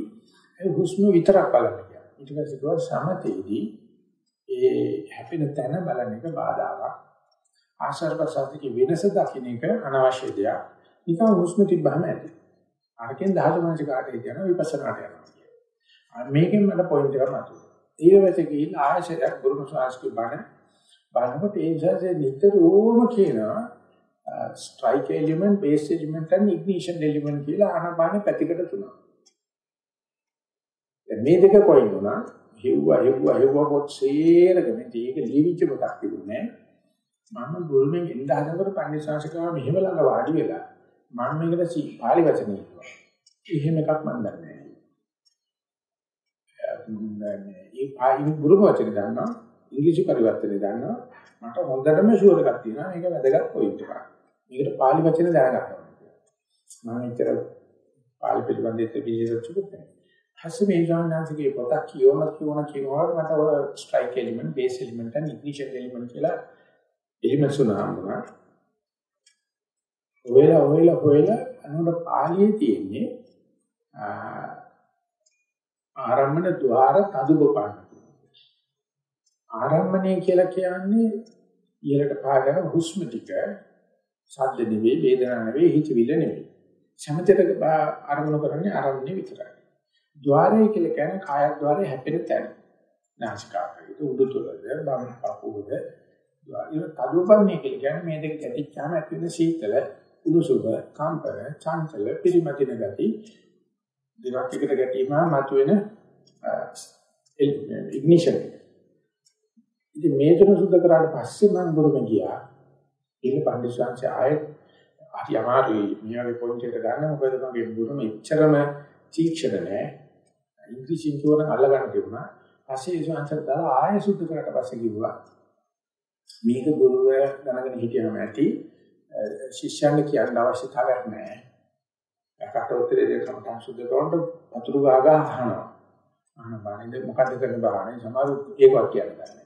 ඒ හුස්ම විතරක් බලන්න කියනවා. ඊට පස්සේ ගොස් සමතේදී ඒ හැපෙන තැන බලන එක බාධාවක්. ආශ්‍රව ප්‍රසාදිකේ වෙනස දකින්න එක අනවශ්‍ය දෙයක්. නිකන් හුස්ම තිබ්බහම ඇති. අරකින් ධාතු මනස කාට හිතන විපස්සනාට යනවා. මේකෙන් මට පොයින්ට් එකක් මතුවේ. ඊළඟට ගිහින් ආයශරයක් ගුරුම ශාස්ත්‍රී බණ බලනකොට ඒ ඉන්සර්ජේ නිතරම කියනවා strike element base element and ignition element කියලා ආනපාන පැතිකඩ තුනක්. දැන් මේ දෙක කොයින් වුණා හෙව්වා හෙව්වා හෙව්වා පොත් සේරගෙන ඒක ලිවිච්ච පොතක් තිබුණේ මම ගුරුමෙන් ඉඳ හදනකොට පන්දිසාංශකාව මෙහෙම ළඟ වාඩි වෙලා මම මේකට පාලි වචනේ කිව්වා. එහෙම එකක් මම දන්නේ නැහැ. ඒ පාලි ගුරුම වචනේ දන්නවා ඉංග්‍රීසි පරිවර්තනේ දන්නවා මට හොඳටම ෂුවර් එකක් තියෙනවා මේක වැදගත් පොයින්ට් එකක්. මේකට පාලි වචන දැනගන්න ඕනේ. මම හිතර පාලි පිළිබඳව විශේෂ නැහැ. හස්සේ මේ ජානනාතිගේ පොතක් කියවම කියවන කියනවා මට ඔය strike element, base element, and ignition element කියලා එලිමන්ට්ස් උනාම හොයලා හොයලා හොයලා අනුර පාළියේ තියෙන්නේ ආරම්මන ద్వාර තදුබපන්න ආරම්මණය කියලා කියන්නේ ඉහළට පාගන හුස්ම ටික සද්ද නෙවෙයි වේදනා නෙවෙයි හිතවිල්ල නෙවෙයි. සමතේට ආරම්භ කරන්නේ ආරම්භණය විතරයි. ద్వාරය කියලා කියන්නේ කාය ద్వාරය හැපෙන තැන. නාසිකාග්‍රේද උඩුතලද බම් පපුවද ඒ තදුපන්නේ කියලා කියන්නේ මේ දෙක ගැටිච්චාම ඇති වෙන සීතල උණුසුම, කම්පන, චංචල, පිරිමැදින ගති දෙකක් එකට ගැටීම මතුවෙන ඉග්නිෂන් එක. ඉතින් මේ තුන සුද්ධ කරාට පස්සේ මම ගුරුම ගියා. ඉන්න පඬිස්සංශය ආයෙත් හරි අමාරුයි. මේ වගේ පොයින්ට් එක ගන්න මොකද මගේ ගුරුම එච්චරම තීක්ෂණ නෑ. ඉංග්‍රීසියෙන් කියන අල්ලගන්න තිබුණා. පස්සේ ඒ සංසාර දාලා ආයෙ සුද්ධ කරාට පස්සේ කිව්වා. මේක ගුරුවරයා දැනගෙන හිටියම ඇති ශිෂ්‍යයන්ට කියන්න අවශ්‍යතාවයක් නැහැ. එකට උත්තරේ දෙකම තමයි සුද්ධ කරනකොට වතුරු ගාගා අහනවා. අහන බානින්ද මොකද්ද කරන්න බාහනේ සමහර ඒකවත් කියන්න බෑ.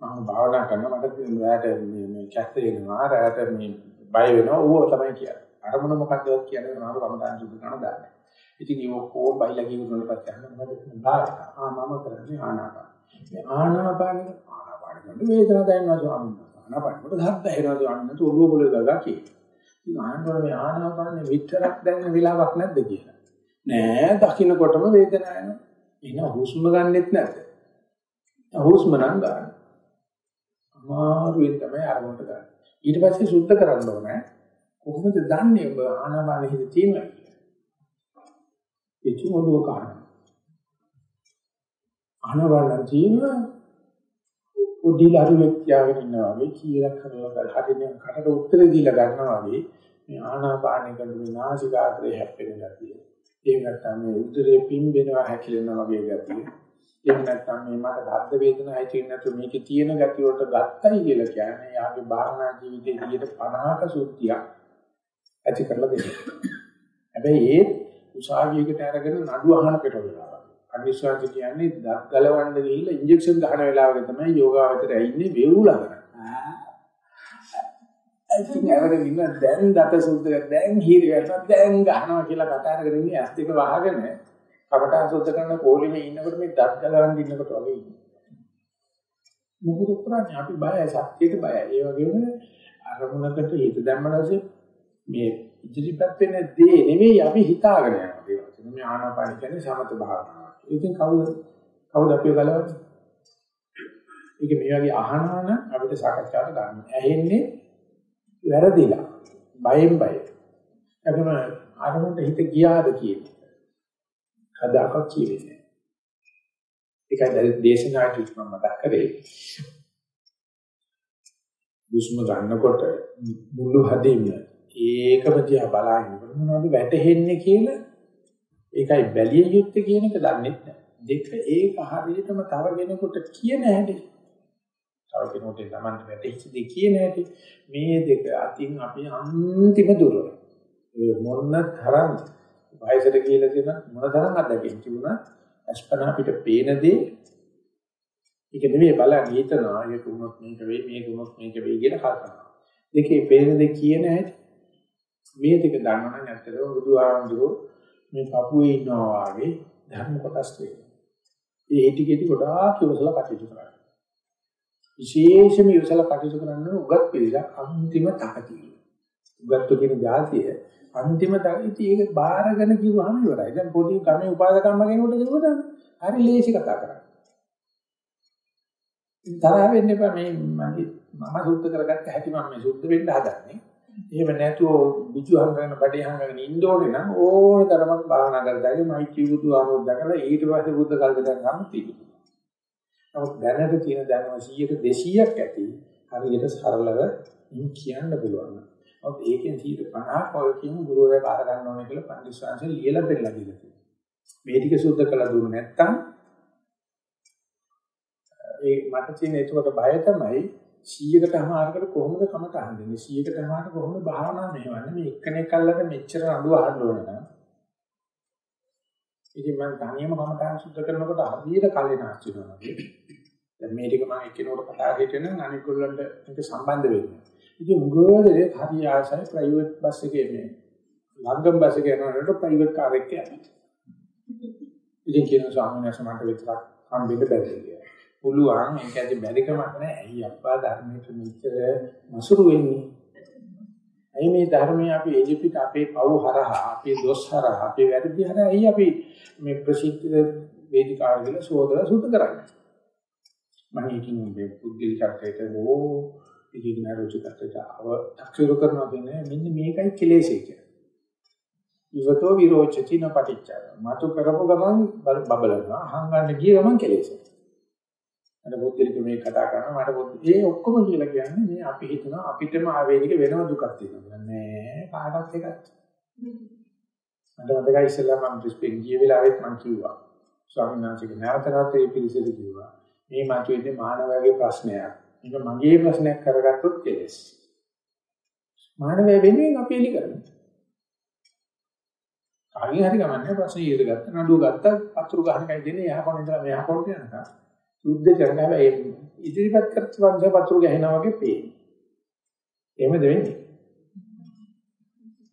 මම භාවනා කරනවා මට රැයට මේ මේ කැස්ස එනවා රැයට මේ බය වෙනවා ඌව තමයි කියන්නේ. අරමුණ මොකක්දවත් කියන්නේ නමාරු කමටහන් සුද්ධ කරන දාන්නේ. ඉතින් ඒක කොහොම බයිලා කියනකොට පස්සේ අහන්න මොකද කියන්නේ? ආ මම කරන්නේ ආනාපාන. මේ ආනාපානෙ ආනාපාන ගන්න වේදනාව දැනෙනවා ස්වාමීන් වහන්සේ. ආනාපානෙට ධර්ම ඇහෙනවද අන්න ඔළුව පොළ ගගා කියන. ඉතින් ආනතර මේ ආනාපානෙ විතරක් දැනෙන වෙලාවක් නැද්ද කියලා. නෑ දකින්නකොටම වේදනාව එනවා. එන හුස්ම ගන්නෙත් නැද්ද? හුස්ම නම් ගන්න. අමාරුවෙන් තමයි අරමුණට ගන්න. ඊට පස්සේ සුද්ධ කරන්න ඕනේ. කොහොමද දන්නේ ඔබ ආනාපානෙ හිත තියෙනවා කියලා? ඒක මොනව කාරණා? ආනාපාන තියෙනවා පොඩි ලරුවෙක් තියාගෙන ඉන්නවා වගේ කියලා කරලා හරිනේ කටට උත්තර දීලා ගන්නවා වගේ මේ ආනාපානය කරන මේ නාසිකාග්‍රේ හැප්පෙන ගතිය. එහෙම නැත්නම් මේ උදරේ පිම්බෙනවා හැකිලෙනවා වගේ ගතිය. එහෙම නැත්නම් මේ මට දද්ද වේදනා හිතෙන්නේ නැතු මේකේ තියෙන ගතිය වලට ගත්තයි කියලා කියන්නේ යාගේ භාවනා ජීවිතයේ 50ක සුද්ධියක් ඇති කරලා දෙනවා. හැබැයි ඒ උසාවියකට අරගෙන නඩු අහන පෙරවලා. අනිශ්වාස කියන්නේ දත් ගලවන්න ගිහිල්ලා ඉන්ජෙක්ෂන් ගන්න වෙලාවක තමයි යෝගාවචරය ඉන්නේ වේවුලගෙන. ඉතින් අරගෙන ඉන්න දැන් දත සුද්ධ දැන් හීර ගන්නවා දැන් ගන්නවා කියලා කතා කරගෙන ඉන්නේ ඇස් දෙක වහගෙන කපටා සුද්ධ කරන පොලිමේ ඉන්නකොට මේ දත් ගලවන්න ඉන්නකොට වගේ ඉන්නේ. මොකද කරන්නේ අපි බයයි සත්‍යයට බයයි. ඒ වගේම අරමුණකට හිත දැම්මනසේ මේ ඉදිරිපත් වෙන දේ නෙවෙයි අපි හිතාගෙන යන දේවල්. මේ ආනාපාන කියන්නේ සමත භාවනාවක්. ඉතින් කවුද කවුද අපිව ගලවන්නේ? ඒක මේ වගේ අහනවා නම් අපිට සාකච්ඡාවට ගන්න. ඇහෙන්නේ වැරදිලා. බයෙන් බය. එතන අරමුණට හිත ගියාද කියන්නේ. කදාකක් කියෙන්නේ. ඒකයි දේශනාවට මම මතක් කරේ. දුස්ම ගන්නකොට මුළු හදින්ම ඒකම දිහා බලනකොට මොනවද වැටහෙන්නේ කියලා ඒකයි බැලිය යුත්තේ කියන එක දන්නේ නැහැ. දෙක ඒක හරියටම තව කෙනෙකුට කියන හැටි. තව කෙනෙකුට Tamanට වැටෙච්ච දේ කියන හැටි. මේ දෙක අතින් අපි අන්තිම දුර. ඒ මොන තරම් වයසට කියලා තියෙන මොන තරම් අත්දැකීම් තිබුණා අස්පන අපිට පේන දේ ඒක නෙමෙයි බලන්නේ හිතනවා ඒක වුණොත් මේක වෙයි මේක වුණොත් මේක වෙයි කියලා කල්පනා. දෙකේ පේන දේ කියන හැටි මේ දෙක දන්නවනම් ඇත්තටම බුදුහාමුදුරුවෝ මේ පපුවේ ඉන්නවා වගේ ධර්ම කොටස් වෙනවා. ඒ ටිකෙදි ගොඩාක් ඉවසලා කටයුතු කරනවා. විශේෂයෙන්ම ඉවසලා කටයුතු කරන උගත් පිළිලා අන්තිම තකතියි. උගත්තු කියන જાතිය අන්තිම තකති ඒක බාරගෙන කිව්වහම ඉවරයි. දැන් පොඩි ගමේ උපාසකම්ම කෙනෙකුට කිව්වොත් හරි ලේසි කතා කරන්නේ. තරහ වෙන්න එපා මේ මගේ මම සුද්ධ කරගත්ත හැටි මම මේ සුද්ධ වෙන්න හදන්නේ. එහෙම නැතුව විචු හංගගෙන බඩේ හංගගෙන ඉන්න ඕනේ නම් ඕන තරමක් භාවනා කරද්දී මෛත්‍රී බුදු ආරෝධ දකලා ඊට පස්සේ බුද්ධ කල්පයෙන් ගන්න තියෙනවා. නමුත් දැනට තියෙන දැනුම 100ට 200ක් ඇති හරියට සරලව කියන්න පුළුවන්. නමුත් ඒකෙන් 150ක් වගේ කියන ගුරුවරයා බාර ගන්න ඕනේ කියලා පන්දිස්වාංශය ලියලා දෙන්නලා දීලා තියෙනවා. මේ ටික සුද්ධ කළා දුන්නේ නැත්තම් ඒ මට තියෙන ඒකට බය තමයි 100කට අමාරකට කොහොමද කමට අහන්නේ? 100කට අමාරකට කොහොමද භාවනා මෙහෙවන්නේ? මේ එක්කෙනෙක් අල්ලද මෙච්චර අඬුව අහන්න ඕන නම්. ඉතින් මම තනියම කමටහන් සුද්ධ කරනකොට හරියට කලේ නාස්ති වෙනවා දැන් මේ ටික මම එක්කෙනෙකුට කතා හිටියන අනිත් ගොල්ලන්ට මේක සම්බන්ධ වෙන්නේ ඉතින් උගෝදේ හරි ආසයි ප්‍රයිවට් බස් එකේ මේ ලංගම් බස් එකේ යනකොට ප්‍රයිවට් කාර් එකක් යනවා. ඉතින් කියන ස්වාමීන් වහන්සේ මට විතරක් හම්බෙන්න බැහැ කියලා. පුළුවන් මේක ඇති බැරි කමක් නැහැ. ඇයි අප්පා ධර්මයට මෙච්චර මසුරු වෙන්නේ? ඇයි මේ ධර්මයේ අපි එජිපිට අපේ පව් හරහා, අපේ දොස් හරහා, අපේ වැරදි හරහා ඇයි අපි මේ ප්‍රසිද්ධ වේදිකාවල ගිහලා සෝදලා සුද්ධ කරන්නේ? මම ඒකින් මේ පුද්ගලිකත්වයට හෝ ඉතින් රුචිකත්වයට අව අක්ෂර කරනවා කියන්නේ මෙන්න මේකයි කෙලෙසේ කියන්නේ. විවතෝ විරෝචති නපටිච්චය. මතු කරපු ගමන් බබලනවා. අහංගන්න ගිය ගමන් කෙලෙසේ. මට බුද්ධිලික මේ කතා කරනවා මට බුද්ධි ඒ ඔක්කොම කියලා කියන්නේ මේ අපි හිතනවා අපිටම ආවේනික වෙනම දුකක් තියෙනවා. නෑ කාටවත් එකක්. මට මතකයි ඉස්සෙල්ලා මම ඩිස්පෙන් ගිය වෙලාවෙත් මම කිව්වා. ස්වාමීන් වහන්සේගේ නැවතනත් ඒ පිළිසෙට කිව්වා. මේ මතුවේදී මානවයාගේ ප්‍රශ්නයක්. මේක මගේ ප්‍රශ්නයක් කරගත්තොත් කෙලස්. මානවය වෙනුවෙන් අපි එලි කරනවා. කාගෙන් හරි ගමන්නේ ප්‍රශ්නේ ඉරගත්ත නඩුව ගත්ත පතුරු ගහනකයි දෙන්නේ එහා කොන ඉඳලා මෙහා කොනට යනකම්. සුද්ධ කරන හැබැයි ඉදිරිපත් කරත් වංශ පතුරු ගහනවා වගේ පේන්නේ. එහෙමද වෙන්නේ?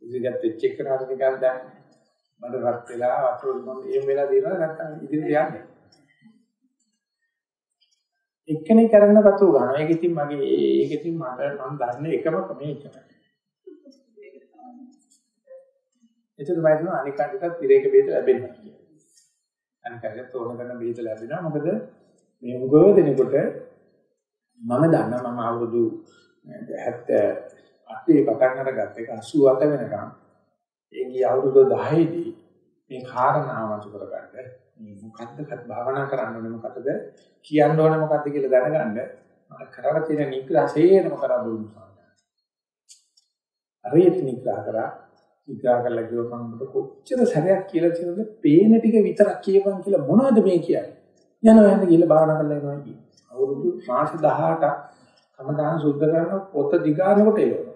ඉදිරියට වෙච්ච එක නේද නිකන් දැන් මඩ රත් වෙලා වතුර මොන එහෙම වෙලා දිනනවා නැත්තම් ඉදිරියට යන්නේ. එක්කෙනෙක් කරගෙන පතුරු ගන්නවා. ඒක ඉතින් මගේ ඒක ඉතින් මට මම දන්නේ එකම ක්‍රමය එකයි. එතකොට වයින් අනික් කටට විරේක බේද ලැබෙනවා කියන්නේ. අනික් කටට තෝරන කරන බේද ලැබෙනවා. මොකද මේ උගව දෙනකොට මම දන්නා මම අවුරුදු 78 පටන් අරගත්ත එක 88 වෙනකම් ඒ ගිය අවුරුදු 10 දී මේ කාරණාව අසු කරගන්න මේ මොකද්ද භාවනා කරන්න ඕනේ මොකද්ද කියන්න ඕනේ මොකද්ද කියලා දැනගන්න මට කරලා තියෙන නිග්‍රහ සේරම කරා දුන්නා. හරියට නිග්‍රහ කරා. නිග්‍රහ කරලා කිව්ව මම ඔබට කොච්චර සැරයක් කියලා තියෙනවද? පේන ටික විතරක් කියපන් කියලා මොනවද මේ කියන්නේ? යනවා යන්න ගිහලා භාවනා කරලා එනවා කියන්නේ අවුරුදු මාස 18ක් කමදාන සුද්ධ කරන පොත දිගානකොට එනවා.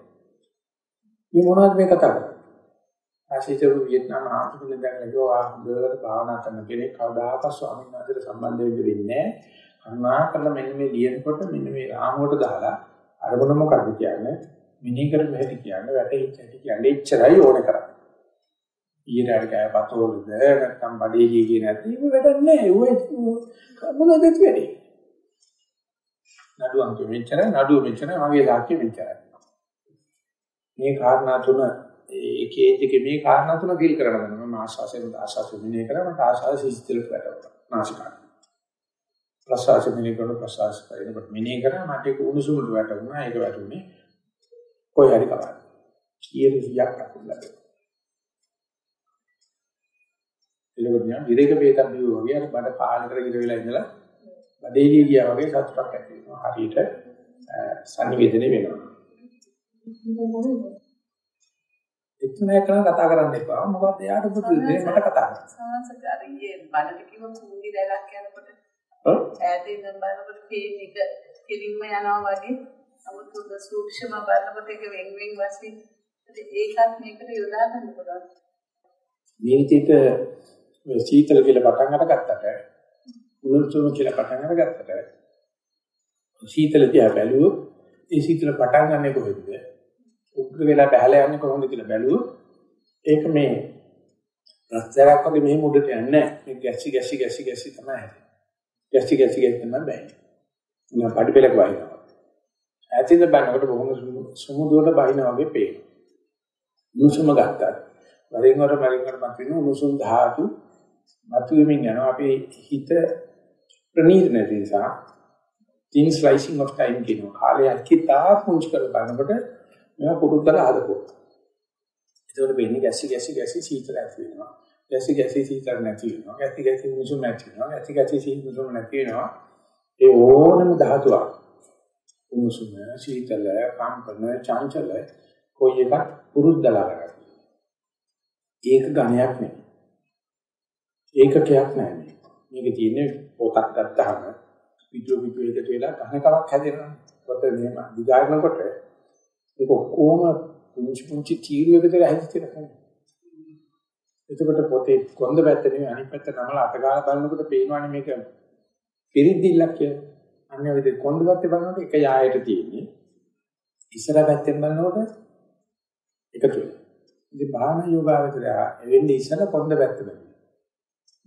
මේ මොනවද මේ කතා කරන්නේ ආශිතරු වියට්නාම ආපුතුනේ දැන් ලගෝ හොඳට භාවනා කරන කෙනෙක් කවදාකවත් ස්වාමීන් වහන්සේට සම්බන්ධ වෙන්න වෙන්නේ නැහැ. කරුණා කරලා මෙන්න මේ ලියනකොට මෙන්න මේ රාමුවට දාලා අරමුණ මොකක්ද කියන්නේ මිනී කරමු හැටි කියන්නේ වැටෙච්ච හැටි කියන්නේ එච්චරයි ඕනේ කරන්නේ. ඊරාට කෑපතෝලද නැත්නම් බඩේලිය කියන ඇති ඒක වැඩක් නෑ. ඒ මොනවද වෙන්නේ? නඩුවන්ක මෙච්චර නඩුව මෙච්චර මගේ සාක්ෂිය මෙච්චරයි. මේ කාරණා තුන ඒකේ එකේ මේ කාරණා තුන ෆීල් කරගන්න මම ආශාසයෙන් ආශාසයෙන් මිනේ කරා මට ආශාස සිස්තලට වැටුණා. නාසිකාට. ප්‍රසවාස මිනේ කරන ප්‍රසවාස කරනකොට මිනේ කරා මට ඒක උණුසුමට වැටුණා. ඒක වැටුනේ කොයි හරි කරන්නේ. 100ක් අකුල් ලැබෙනවා. එළවෙන යා විරේක වේතම් බිව වගේ අර බඩ කාලෙකට ඉර වෙලා ඉඳලා බඩේලිය ගියා වගේ සතුටක් ඇති වෙනවා. හරියට සංනිවේදනය වෙනවා. එතන කරන කතා කරන්න එපා. මොකද එයාට පුදුම දේ මට කතා කරන්න. සංසකාරියේ බඩට කිව්ව කුංගි දැලක් යනකොට. ඈතින් බලනකොට පේන එක කෙලින්ම යනවා වගේ නමුත් උද සූක්ෂම බලනකොට ඒක වෙන් වෙන් වශයෙන් ඒකත් මේකට යොදා ගන්න පුළුවන්. නිවිතිත සීතල කියලා පටන් අරගත්තට උණුසුම කියලා පටන් අරගත්තට සීතල තියා බැලුවොත් ඒ සීතල පටන් ගන්නෙ කොහෙද? උග්‍ර වෙලා බහලා යන්නේ කොහොමද කියලා බැලුවොත් ඒක මේ රස්තරක් වගේ මෙහෙම උඩට යන්නේ නැහැ. මේ ගැසි ගැසි ගැසි ගැසි තමයි හැදෙන්නේ. ගැසි ගැසි ගැසි තමයි බෑනේ. උනා පඩි පෙලක වහිනවා. ඈතින්ද බලනකොට බොහොම සුමුදුවට බහිනා වගේ පේනවා. උණුසුම ගත්තා. වරින් වර වරින් වර මතුවෙන උණුසුම් ධාතු මතුවෙමින් යනවා. අපේ හිත ප්‍රනීත නැති නිසා thin slicing of time කියනවා. කාලය අකිතා පුංචි කර බලනකොට මේවා පුරුද්දලා හදපුවා. ඒතකොට වෙන්නේ ගැසි ගැසි ගැසි සීතල ඇති වෙනවා. ගැසි ගැසි සීතල නැති වෙනවා. ගැසි ගැසි උණුසුම නැති වෙනවා. ගැසි ගැසි සීතල නැති වෙනවා. ඒ ඕනම ධාතුවක් උණුසුම සීතල කම්පන චංචල කොයි එකක් පුරුද්දලා කරගන්න. ඒක ගණයක් නෙමෙයි. ඒකකයක් නෙමෙයි. මේක තියෙන්නේ පොතක් ගත්තාම විදුව විදුව එකතු වෙලා ඝනකමක් හැදෙනවා. පොත මෙහෙම දිගාරනකොට ඒක ඔක්කොම පුංචි පුංචි තීරු එකතර හැදිච්ච එකක්. එතකොට පොතේ කොන්ද පැත්ත නෙවෙයි අනිත් පැත්ත නමලා අතගාලා බලනකොට පේනවනේ මේක පිරිද්දිල්ලක් කියලා. අන්නේ විදිහට කොන්ද පැත්තේ බලනකොට එක යායට තියෙන්නේ. ඉස්සර පැත්තෙන් බලනකොට එකතු වෙනවා. ඉතින් භාවනා යෝගාවචරය එවෙන්නේ ඉස්සර කොන්ද පැත්ත බලනවා.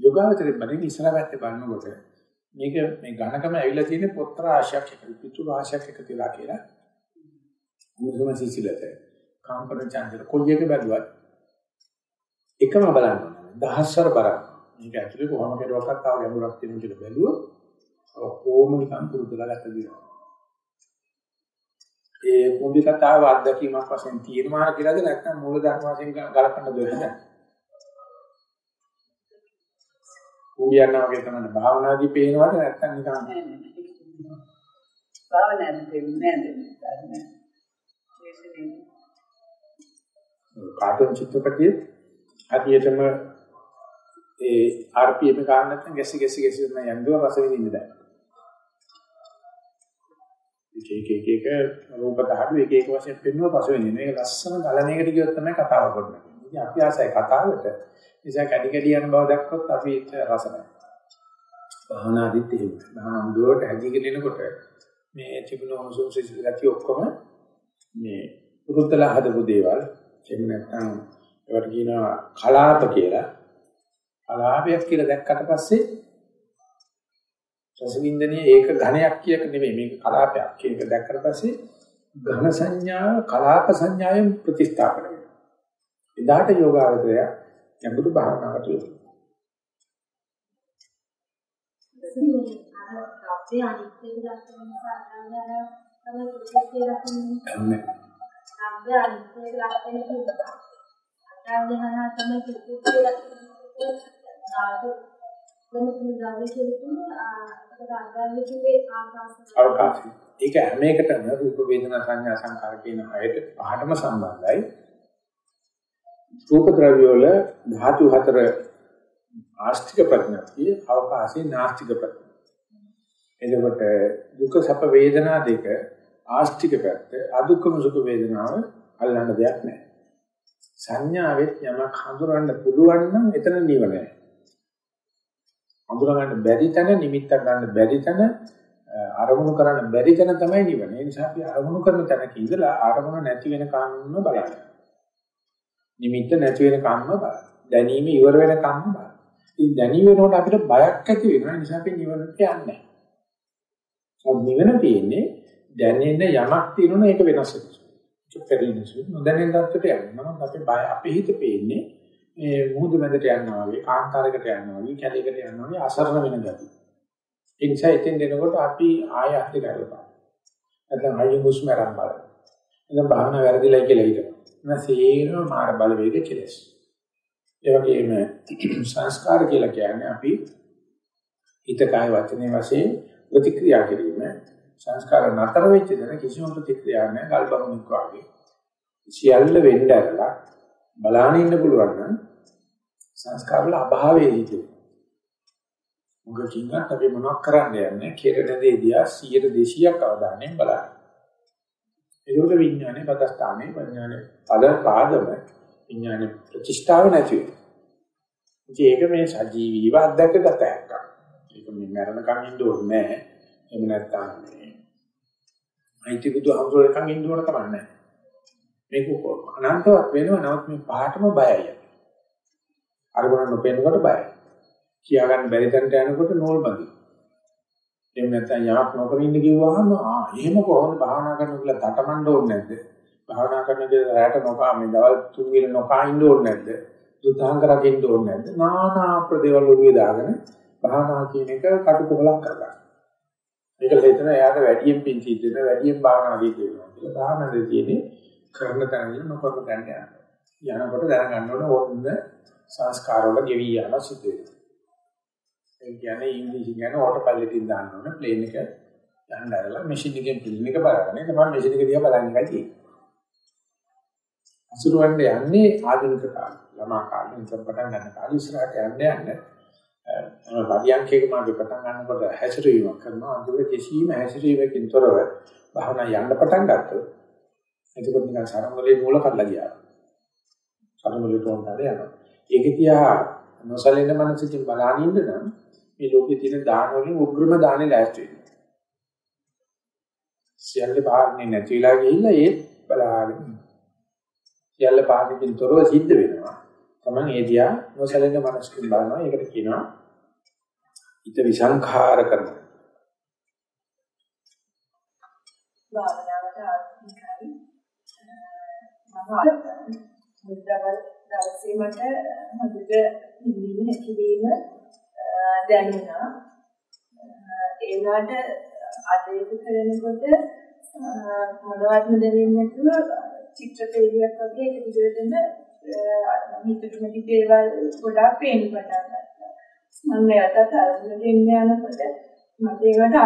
යෝගාවචරයෙන් බලන්නේ ඉස්සර පැත්තේ බලනකොට මේක මේ ඝනකම ඇවිල්ලා තියෙන පොත් රාශියක් එකතු පිටු රාශියක් එකතු වෙලා කියලා. මුදුම සිසිලත කාම්පන චන්දර කොයි එක බැලුවත් එකම බලන්න ඕනේ. දහස්වර බලන්න. මේක ඇතුලේ කොහොම කෙරුවක්වත් තව ගැඹුරක් තියෙන කියලා බැලුවොත් ඔක්කොම නිකන් පුරුදුලා ගත්ත දිනවා. ඒ කුඹි කතාව අත්දැකීමක් වශයෙන් තියෙනවා කියලාද නැත්නම් මූල ධර්ම වශයෙන් ගලපන්න දෙන්නේ කුඹි යනවා වගේ තමයි භාවනාදී පේනවද නැත්නම් නිකන් භාවනාවේ දෙන්නේ නැහැ. කාටුන් චිත්‍රපටියේ හදියටම ඒ RPM එක ගන්න නැත්නම් ගැසි ගැසි ගැසි තමයි යන්නේ රස විඳින්න බෑ. එක එක එක එක රූප ධාතු එක එක වශයෙන් පෙන්වුව පසු වෙන්නේ. මේක ලස්සන ගලණයකට ගියොත් තමයි කතාව කරන්නේ. ඉතින් අපි ආසයි කතාවට නිසා කැඩි කැඩි යන බව දැක්කොත් අපි ඒක රස නැහැ. භාවනාදිත් එහෙම. භාවනා දුවට හැදිගෙන එනකොට මේ තිබුණ හොසුම් සිසිල් ගතිය ඔක්කොම මේ පුරුද්දලා හදපු දේවල් එහෙම නැත්නම් ඒවට කියනවා කලාප කියලා. කලාපයක් කියලා දැක්කට පස්සේ රසවින්දනයේ ඒක ඝණයක් කියක නෙමෙයි මේක කලාපයක් කියක දැක්කට පස්සේ ඝන සංඥාව කලාප සංඥාවෙන් ප්‍රතිස්ථාපන වෙනවා. එදාට යෝගාවචරය ගැඹුරු භාවනාවට ආකාශය. අවකාශය. ඒක හැම එකටම රූප වේදනා සංඥා සංකාර කියන හයට පහටම සම්බන්ධයි. රූප ද්‍රව්‍ය වල ධාතු හතර ආස්තික ප්‍රඥාතිය අවකාශයේ නාස්තික ප්‍රඥා. එතකොට දුක සැප වේදනා දෙක ආස්තික පැත්ත අදුක්කම සුඛ වේදනාව අල්ලන්න දෙයක් නැහැ. සංඥාවෙත් යමක් හඳුනන්න පුළුවන් නම් එතන නිවනයි. හඳුනා ගන්න බැරි තැන නිමිත්තක් ගන්න බැරි තැන අරමුණු කරන්න බැරි තැන තමයි නිවන. ඒ නිසා අපි අරමුණු කරන තැනක ඉඳලා අරමුණ නැති වෙන කම්ම බලන්න. නිමිත්ත නැති වෙන කම්ම බලන්න. දැනීම ඉවර වෙන කම්ම බලන්න. ඉතින් දැනීම වෙනකොට අපිට බයක් ඇති වෙනවා. ඒ නිසා අපි නිවනට යන්නේ නැහැ. නිවන තියෙන්නේ දැනෙන යමක් තියෙනවා ඒක වෙනස් වෙනවා. ඒක පරිණසු නොදැනෙන தත්ත්වයට යනවා. නමුත් අපේ බය අපේ හිත පේන්නේ මේ මුහුද මැදට යනවා වගේ, කාන්තාරයකට යනවා වගේ, කැලේකට යනවා වගේ අසරණ වෙන ගතිය. ඒ නිසා ඉතින් දෙනකොට අපි ආය අත් දෙක අරපා. නැත්නම් ආයෙ හුස්ම ගන්න බලන්න. එතන භාවනා වැරදිලා කියලා හිතනවා. නැසේනම මාර බලවේග කෙලස්. ඒ වගේම සංස්කාර කියලා කියන්නේ අපි හිත කාය වචනේ වශයෙන් ප්‍රතික්‍රියා කිරීම සංස්කාර නතර වෙච්ච දන කිසිම ප්‍රතික්‍රියාවක් නැහැ ගල්බමුණක් වගේ. සියල්ල වෙන්න ඇරලා බලාගෙන ඉන්න පුළුවන් නම් සංස්කාර වල අභාවයේ හිතේ. මුගකින්වත් අපි මොනවක් කරන්න යන්නේ කෙරෙන දේ දිහා 100 200ක් අවධානයෙන් බලන්න. ඒකෝට විඥානේ පදස්ථානේ විඥානේ පද පාදම විඥානේ ප්‍රතිෂ්ඨාව නැති වෙනවා. ඒක මේ සජීවීව අත්දැකගත හැක්කක්. ඒක මේ මරණකම් ඉන්න ඕනේ නැහැ. එහෙම නැත්නම් මේ අයිති බුදුහමසෝලකම් ඉන්න ඕන කමක් නැහැ. මේක අනන්තවත් වෙනවා නමුත් මේ පහටම බයයි. අරගෙන නොපෙන්නකොට බයයි. කියා ගන්න බැරි තැනට යනකොට නෝල් බඳි. එහෙම නැත්නම් යමක් නොකර ඉන්න කිව්වහම ආ එහෙම කොහොමද භාවනා කරන්න කියලා තටමඬ ඕනේ නැද්ද? භාවනා කරන කියලා රැට නොකා මේ දවල් තුන් විල නොකා ඉන්න ඕනේ නැද්ද? දුතාංග රකින්න ඕනේ නැද්ද? নানা ප්‍රදේවල් උරුවේ දාගෙන භාවනා කියන එක කටුකොලක් කරගන්න. මේක හිතන එයාට වැඩියෙන් පිං සිද්ධ වෙන වැඩියෙන් භාවනා දී කියනවා කියලා. භාවනාවේ තියෙන්නේ කරන තැනදී නොකරන තැනට යනවා. යනකොට දැනගන්න ඕනේ ඕන්න සංස්කාර වල ගෙවි යන සිද්ධ වෙනවා. ඒ කියන්නේ ඉංග්‍රීසි කියන ඕටෝ පයිලට්ින් දාන්න ඕන ප්ලේන් එක යන්න ඇරලා මැෂින් එකෙන් ප්ලේන් එක බලගෙන තමයි මැෂින් එක දිහා බලන්න එකයි තියෙන්නේ. අසුරවන්න යන්නේ ආධුනික කාලේ. ළමා කාලේ ඉඳන් පටන් ගන්න කාලේ ඉස්සරහට යන්න යන්න පරියන්කේක මාගේ පටන් ගන්නකොට හැසිරීමක් කරනවා අන්තිමට කිසිම හැසිරීමකින් තොරව භාවනා යන්න පටන් ගත්තොත් එතකොට නිකන් සරමලේ මූල කඩලා ගියා. සරමලේ තෝන්ටද යනවා. ඒක තියා නොසලෙන මනසකින් බලන ඉන්න නම් මේ ලෝකේ තියෙන දාන වලින් උග්‍රම දානේ ලෑස්ති වෙනවා. සියල්ල පාන්නේ නැති වෙලා ගිහිල්ලා ඒ බලාගෙන සියල්ල පාන්නකින් තොරව සිද්ධ වෙනවා. Taman ඒ දිහා නොසලෙන මනසකින් බලනවා. ඒකට කියනවා හිත විසංඛාර කරනවා. භාවනාවට ආත්මිකයි. මම මුද්‍රවල දවසේ මට හොඳට ඉඳීම හැකිලිම දැනුණා. ඒ වුණාට අද ඒක කරනකොට මොනවත්ම දැනෙන්නේ නැතුව චිත්‍ර පෙළියක් වගේ ඒක විදිහටම හිතට නැති දේවල් ගොඩාක් පේන්න පටන් ගත්තා. මම එයාට අරගෙන දෙන්න යනකොට මට ඒකට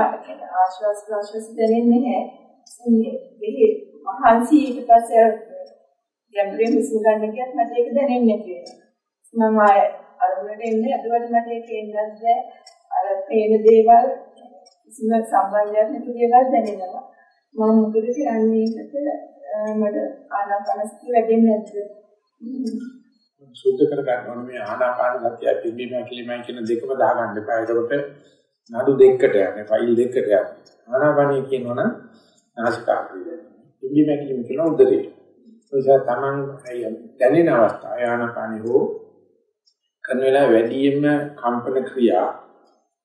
ආශ්වාස ප්‍රශ්වාස දැනෙන්නේ නැහැ. මේ මහන්සි ඊට පස්සේ ගැඹුරින් හුස්ම ගන්න කියත් මට ඒක දැනෙන්නේ නැති වෙනවා. මම ආය අරමුණට එන්නේ අදවට මට ඒක එන්නත් බෑ. අර පේන දේවල් කිසිම සම්බන්ධයක් නැති දේවල් දැනෙනවා. මම මොකද කරන්නේ ඒකට මට ආනාපානසතිය වැඩෙන්නේ නැද්ද? සුද්ධ කර ගන්න ඕනේ මේ ආනාපාන සතිය පිළිබීම කිලිමයි කියන දෙකම දාගන්න එපා. ඒකට නඩු දෙකකට යන්නේ ෆයිල් දෙකකට යන්නේ. ආනාපානිය කියනවනම් නාසිකාග්‍රය දැනෙනවා. පිළිබීම කිලිම කියන උදරේ. නිසා Taman දැනෙන අවස්ථාව ආනාපානිය හෝ කරන වෙලාව වැඩියෙන්ම කම්පන ක්‍රියා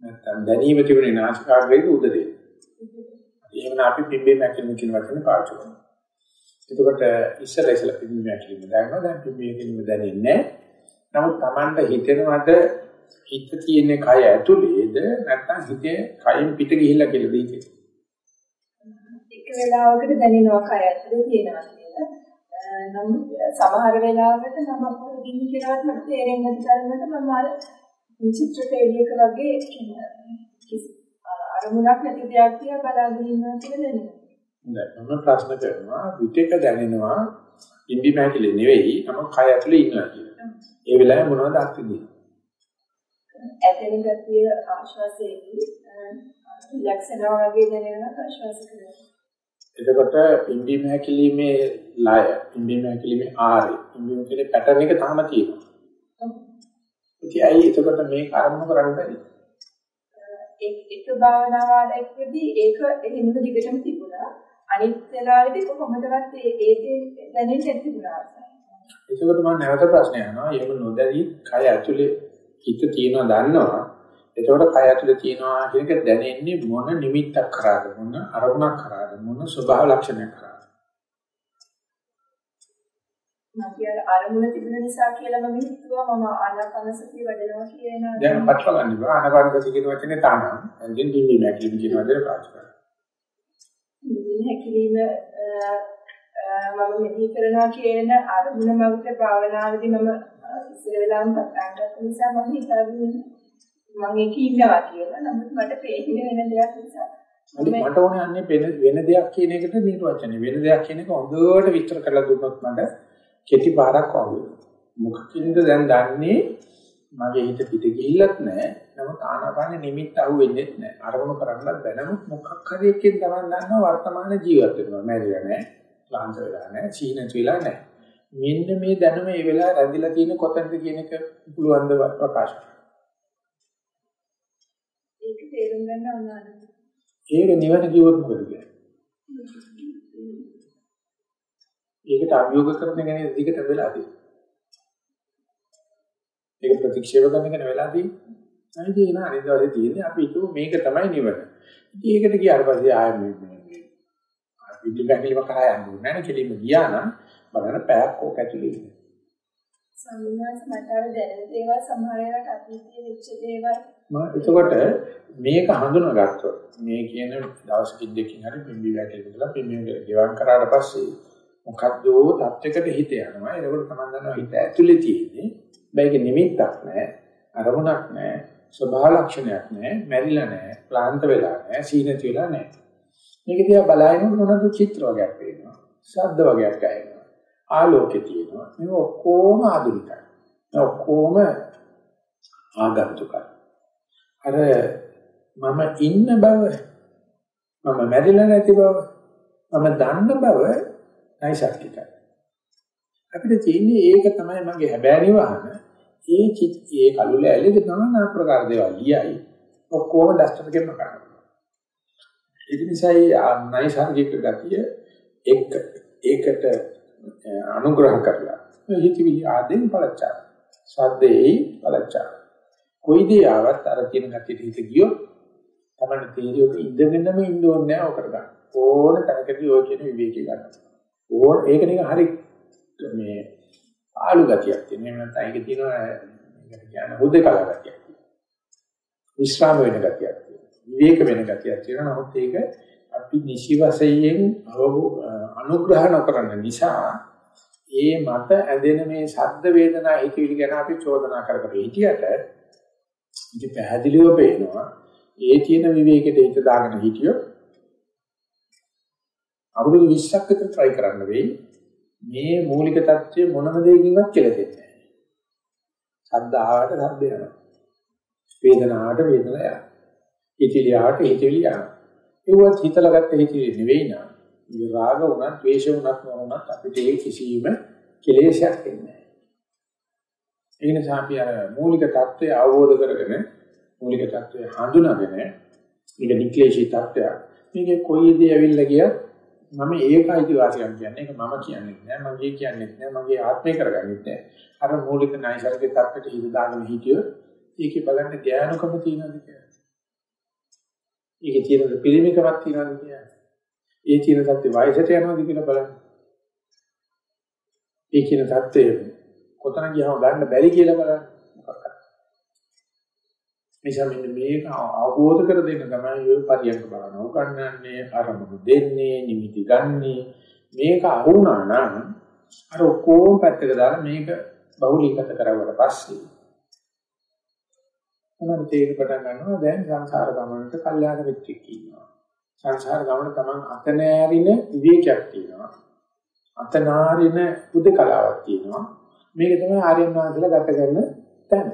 නැත්නම් දැනීම තිබුණේ නාසිකාග්‍රයේ උදරේ. එහෙම අපි පිම්බේ මැකිලිම කියන වචනේ පාවිච්චි කරනවා. එතකොට ඉස්සර ඉස්සර පිම්බේ මැකිලිම දැනනවා දැන් පිම්බේ මැකිලිම දැනෙන්නේ නමුත් Tamanට හිතෙනවද හිත තියෙන්නේ කය ඇතුලේද නැත්නම් හිතේ කයින් පිට ගිහිල්ලා කියලා දෙයිද? එක වෙලාවකට දැනෙනවා කය ඇතුලේ තියෙනවා කියලා. නමුත් සමහර වෙලාවට මම අපුරු ගිනි කියලාත් මට තේරෙන්නේ නැති තරමට මම අර චිත්‍ර පෙළියක වගේ අරමුණක් නැති දෙයක් කියලා බලාගෙන ඉන්නවා කියලා දැනෙනවා. මම ප්‍රශ්න කරනවා විතක දැනෙනවා ඉන්දි මහකිලි නෙවෙයි නම කය ඇතුලේ ඉන්නවා කියලා. ඒ වෙලාවේ මොනවද අත්විඳින්නේ? ඇතෙන ගතිය ආශ්වාසයේදී වෙනවා වගේ දැනෙනවා ආශ්වාස කරනවා. එතකොට ඉන්දි මහකිලිමේ ලය ඉන්දි මහකිලිමේ ආරේ ඉන්දි මහකිලි පැටර්න් එක තාම තියෙනවා. ඉතින් ඇයි එතකොට මේක අරමුණු කරන්න බැරි? ඒක එක භාවනාවකදී ඒක එහෙම දිගටම තිබුණා. අනිත් වෙලාවෙදී කොහොමදවත් ඒ ඒ දැනෙන්නේ නැති තිබුණා. එතකොට මම නැවත ප්‍රශ්නය අහනවා. ඒක නොදැරි කය ඇතුලේ හිත තියෙනවා දන්නවා. එතකොට කය ඇතුලේ තියෙනවා කියන එක දැනෙන්නේ මොන නිමිත්තක් කරාද මොන අරමුණක් කරාද මොන ස්වභාව ලක්ෂණයක් කරාද? කියලා අරමුණ තිබුණ නිසා කියලා මම හිතුවා මම ආනාපානසතිය වැඩනවා කියන දැන් පටල ගන්න බෑ. ආනාපානසතිය කියන වචනේ තානම්. එන්ජින් දින්නේ නැහැ කියන වචනේ පාවිච්චි කරා. හැකිලිම මම මෙහි කරනවා කියන අරමුණ මගට භාවනාවේදී මම ඉස්සර වෙලාවම පටන් ගත්ත නිසා මම හිතාගෙන මම ඒක ඉන්නවා කියලා. නමුත් මට පේන්නේ වෙන දෙයක් නිසා. මට ඕනේ අන්නේ වෙන දෙයක් කියන එකට නිර්වචනය. වෙන දෙයක් කියන එක හොඳට විස්තර කරලා දුන්නොත් මට කෙටි පාරක් වගේ. මොකකින්ද දැන් දන්නේ මගේ හිත පිට ගිහිල්ලත් නැහැ. නමුත් ආනාපාන නිමිත්ත අහු වෙන්නේ නැහැ. අරමුණු කරන්නත් බැ. නමුත් මොකක් හරි එකකින් තමයි දන්නවා වර්තමාන ජීවත් වෙනවා. මැරිලා නැහැ. ක්ලාන්ත වෙලා නැහැ. සීනත් වෙලා නැහැ. මෙන්න මේ දැනුම මේ වෙලාවේ රැඳිලා තියෙන කොතනද කියන එක පුළුවන් ද ප්‍රකාශ කරන්න. ඒක තේරුම් ගන්න ඕනද? ඒක නිවන කිව්වොත් මොකද කියන්නේ? ඒකට අභියෝග කරන එක නේද දිගට වෙලා තියෙන්නේ. ඒක ප්‍රතික්ෂේප කරන එක වෙලා තියෙන්නේ. අනිත් ඒක නා අනිත් දවසේ තියෙන්නේ අපි හිතුව මේක තමයි නිවන. ඉතින් ඒකට ගියාට පස්සේ ආයෙ මේ මේ විදිහකින්ම කරා යන්න ඕනේ නෑ කෙලින්ම ගියා නම් බලන්න පැයක් ඕක ඇතුලේ ඉන්නේ. සම්මාස මට අර දැනෙන දේවල් සමහර වෙලාවට අතීතයේ වෙච්ච දේවල් මම එතකොට මේක හඳුනාගත්තොත් මේ කියන දවසකින් දෙකකින් හරි පිම්බි වැටෙන්න කියලා පිම්බි ගෙවම් කරාට පස්සේ මොකද්ද තත්යකට හිත යනවා. ඒකවල තමයි දන්නවා හිත ඇතුලේ තියෙන්නේ. මේක නිමිත්තක් නෑ, අරමුණක් නෑ, ස්වභාව ලක්ෂණයක් නෑ, මැරිලා නෑ, ක්ලාන්ත වෙලා නෑ, සීනති වෙලා නෑ. මේක දිහා බලනකොට මොනවද චිත්‍ර වර්ගයක් පේනවා. ශබ්ද වර්ගයක් ඇහෙනවා. ආලෝකය තියෙනවා. මේ ඔක්කොම ආධුනිකයි. ඔක්කොම ආගන්තුකයි. අර මම ඉන්න බව මම මැරිලා නැති බව මම දන්න බව නයිසර්ගිකයි. අපිට තියෙන්නේ ඒක තමයි මගේ හැබෑ නිවහන. ඒ චිත් ඒ කලුල ඇලෙද নানা ආකාර දේවල් ලියයි. ඔක්කොම ඩස්ටර් එකෙන් කරනවා. ඒක නිසා නයිසර්ගික ගතිය එක ඒකට අනුග්‍රහ කරලා හිතවිලි ආදෙන් පළච්චා. සද්දේයි පළච්චා. කොයි දේ ආවත් අර කියන ගතියට හිත ගියොත් තමයි තේරියක ඉඳගෙනම ඉන්න ඕනේ නැහැ ඔකට ගන්න. ඕන තැනකදී ඔය කියන විවේකී ගන්න. ඕන ඒක නිකන් හරි මේ ආලු ගතියක් තියෙන. එහෙම නැත්නම් ඒක තියෙනවා මේකට කියන හුදේකලා ගතියක්. විශ්‍රාම වෙන ගතියක් තියෙනවා. විවේක වෙන ගතියක් තියෙනවා. නමුත් ඒක අපි නිසි වශයෙන් අනුග්‍රහ නොකරන නිසා ඒ මත ඇදෙන මේ ශබ්ද වේදනා හිතවිලි ගැන අපි චෝදනා කර කර හිටියට ඉතින් පැහැදිලිව පේනවා ඒ තියෙන විවේකයට හිත දාගෙන හිටියොත් අවුරුදු 20ක් විතර try කරන්න වෙයි මේ මූලික தත්ත්වය මොනම දෙයකින්වත් කියලා දෙන්නේ නැහැ. ශබ්ද ආවට ශබ්ද යනවා. වේදනාවට වේදන යනවා. හිතවිලියට හිතවිලි යනවා. ඒවත් හිතලා ගත්ත හිතේ නෙවෙයි නා. මේ රාග උනත්, ද්වේෂ උනත් නොඋනත් අපිට ඒ කිසිම කෙලෙසයක් එන්නේ නැහැ. ඒ නිසා අපි අර මූලික தত্ত্বය අවබෝධ කරගෙන මූලික தত্ত্বය හඳුනාගෙන මේක නික්ලේශී தত্ত্বයක්. මේකේ කොයි දේ ඇවිල්ලා ගියත් මම ඒකයි වාසියක් කියන්නේ. ඒක මම කියන්නේ නැහැ. මගේ කියන්නේ නැහැ. මගේ ආත්මේ කරගන්නෙත් නැහැ. අර මූලික නයිසර්ගික தত্ত্বයට හිත දාගෙන හිටියොත් ඒකේ බලන්න ධානයකම තියෙනවද කියලා. ඒකේ තියෙන පිළිමිකමක් තියෙනවද කියලා. ඒ තියෙන தත්ත්වය වයසට යනවද කියලා බලන්න. ඒ කියන தත්ත්වය කොතන ගියාම ගන්න බැරි කියලා බලන්න මොකක්ද නිසා මෙන්න මේක අවබෝධ කර දෙන්න තමයි ඔය පරියන්ක බලන උගන්වන්නේ අරමුණු දෙන්නේ නිමිති ගන්නේ මේක අහුණා නම් අර ඔක්කොම පැත්තක දාලා මේක බහුලීගත කරවුවට පස්සේ තමයි තේරෙ පටන් ගන්නවා දැන් සංසාර ගමනට කල්යාණ මිත්‍රෙක් ඉන්නවා. සංසාර ගමන තමන් අත නෑරින විවේකයක් තියෙනවා. අත නාරින උදකලාවක් තියෙනවා. මේක තමයි ආර්යයන් වහන්සේලා ගත කරන තැන.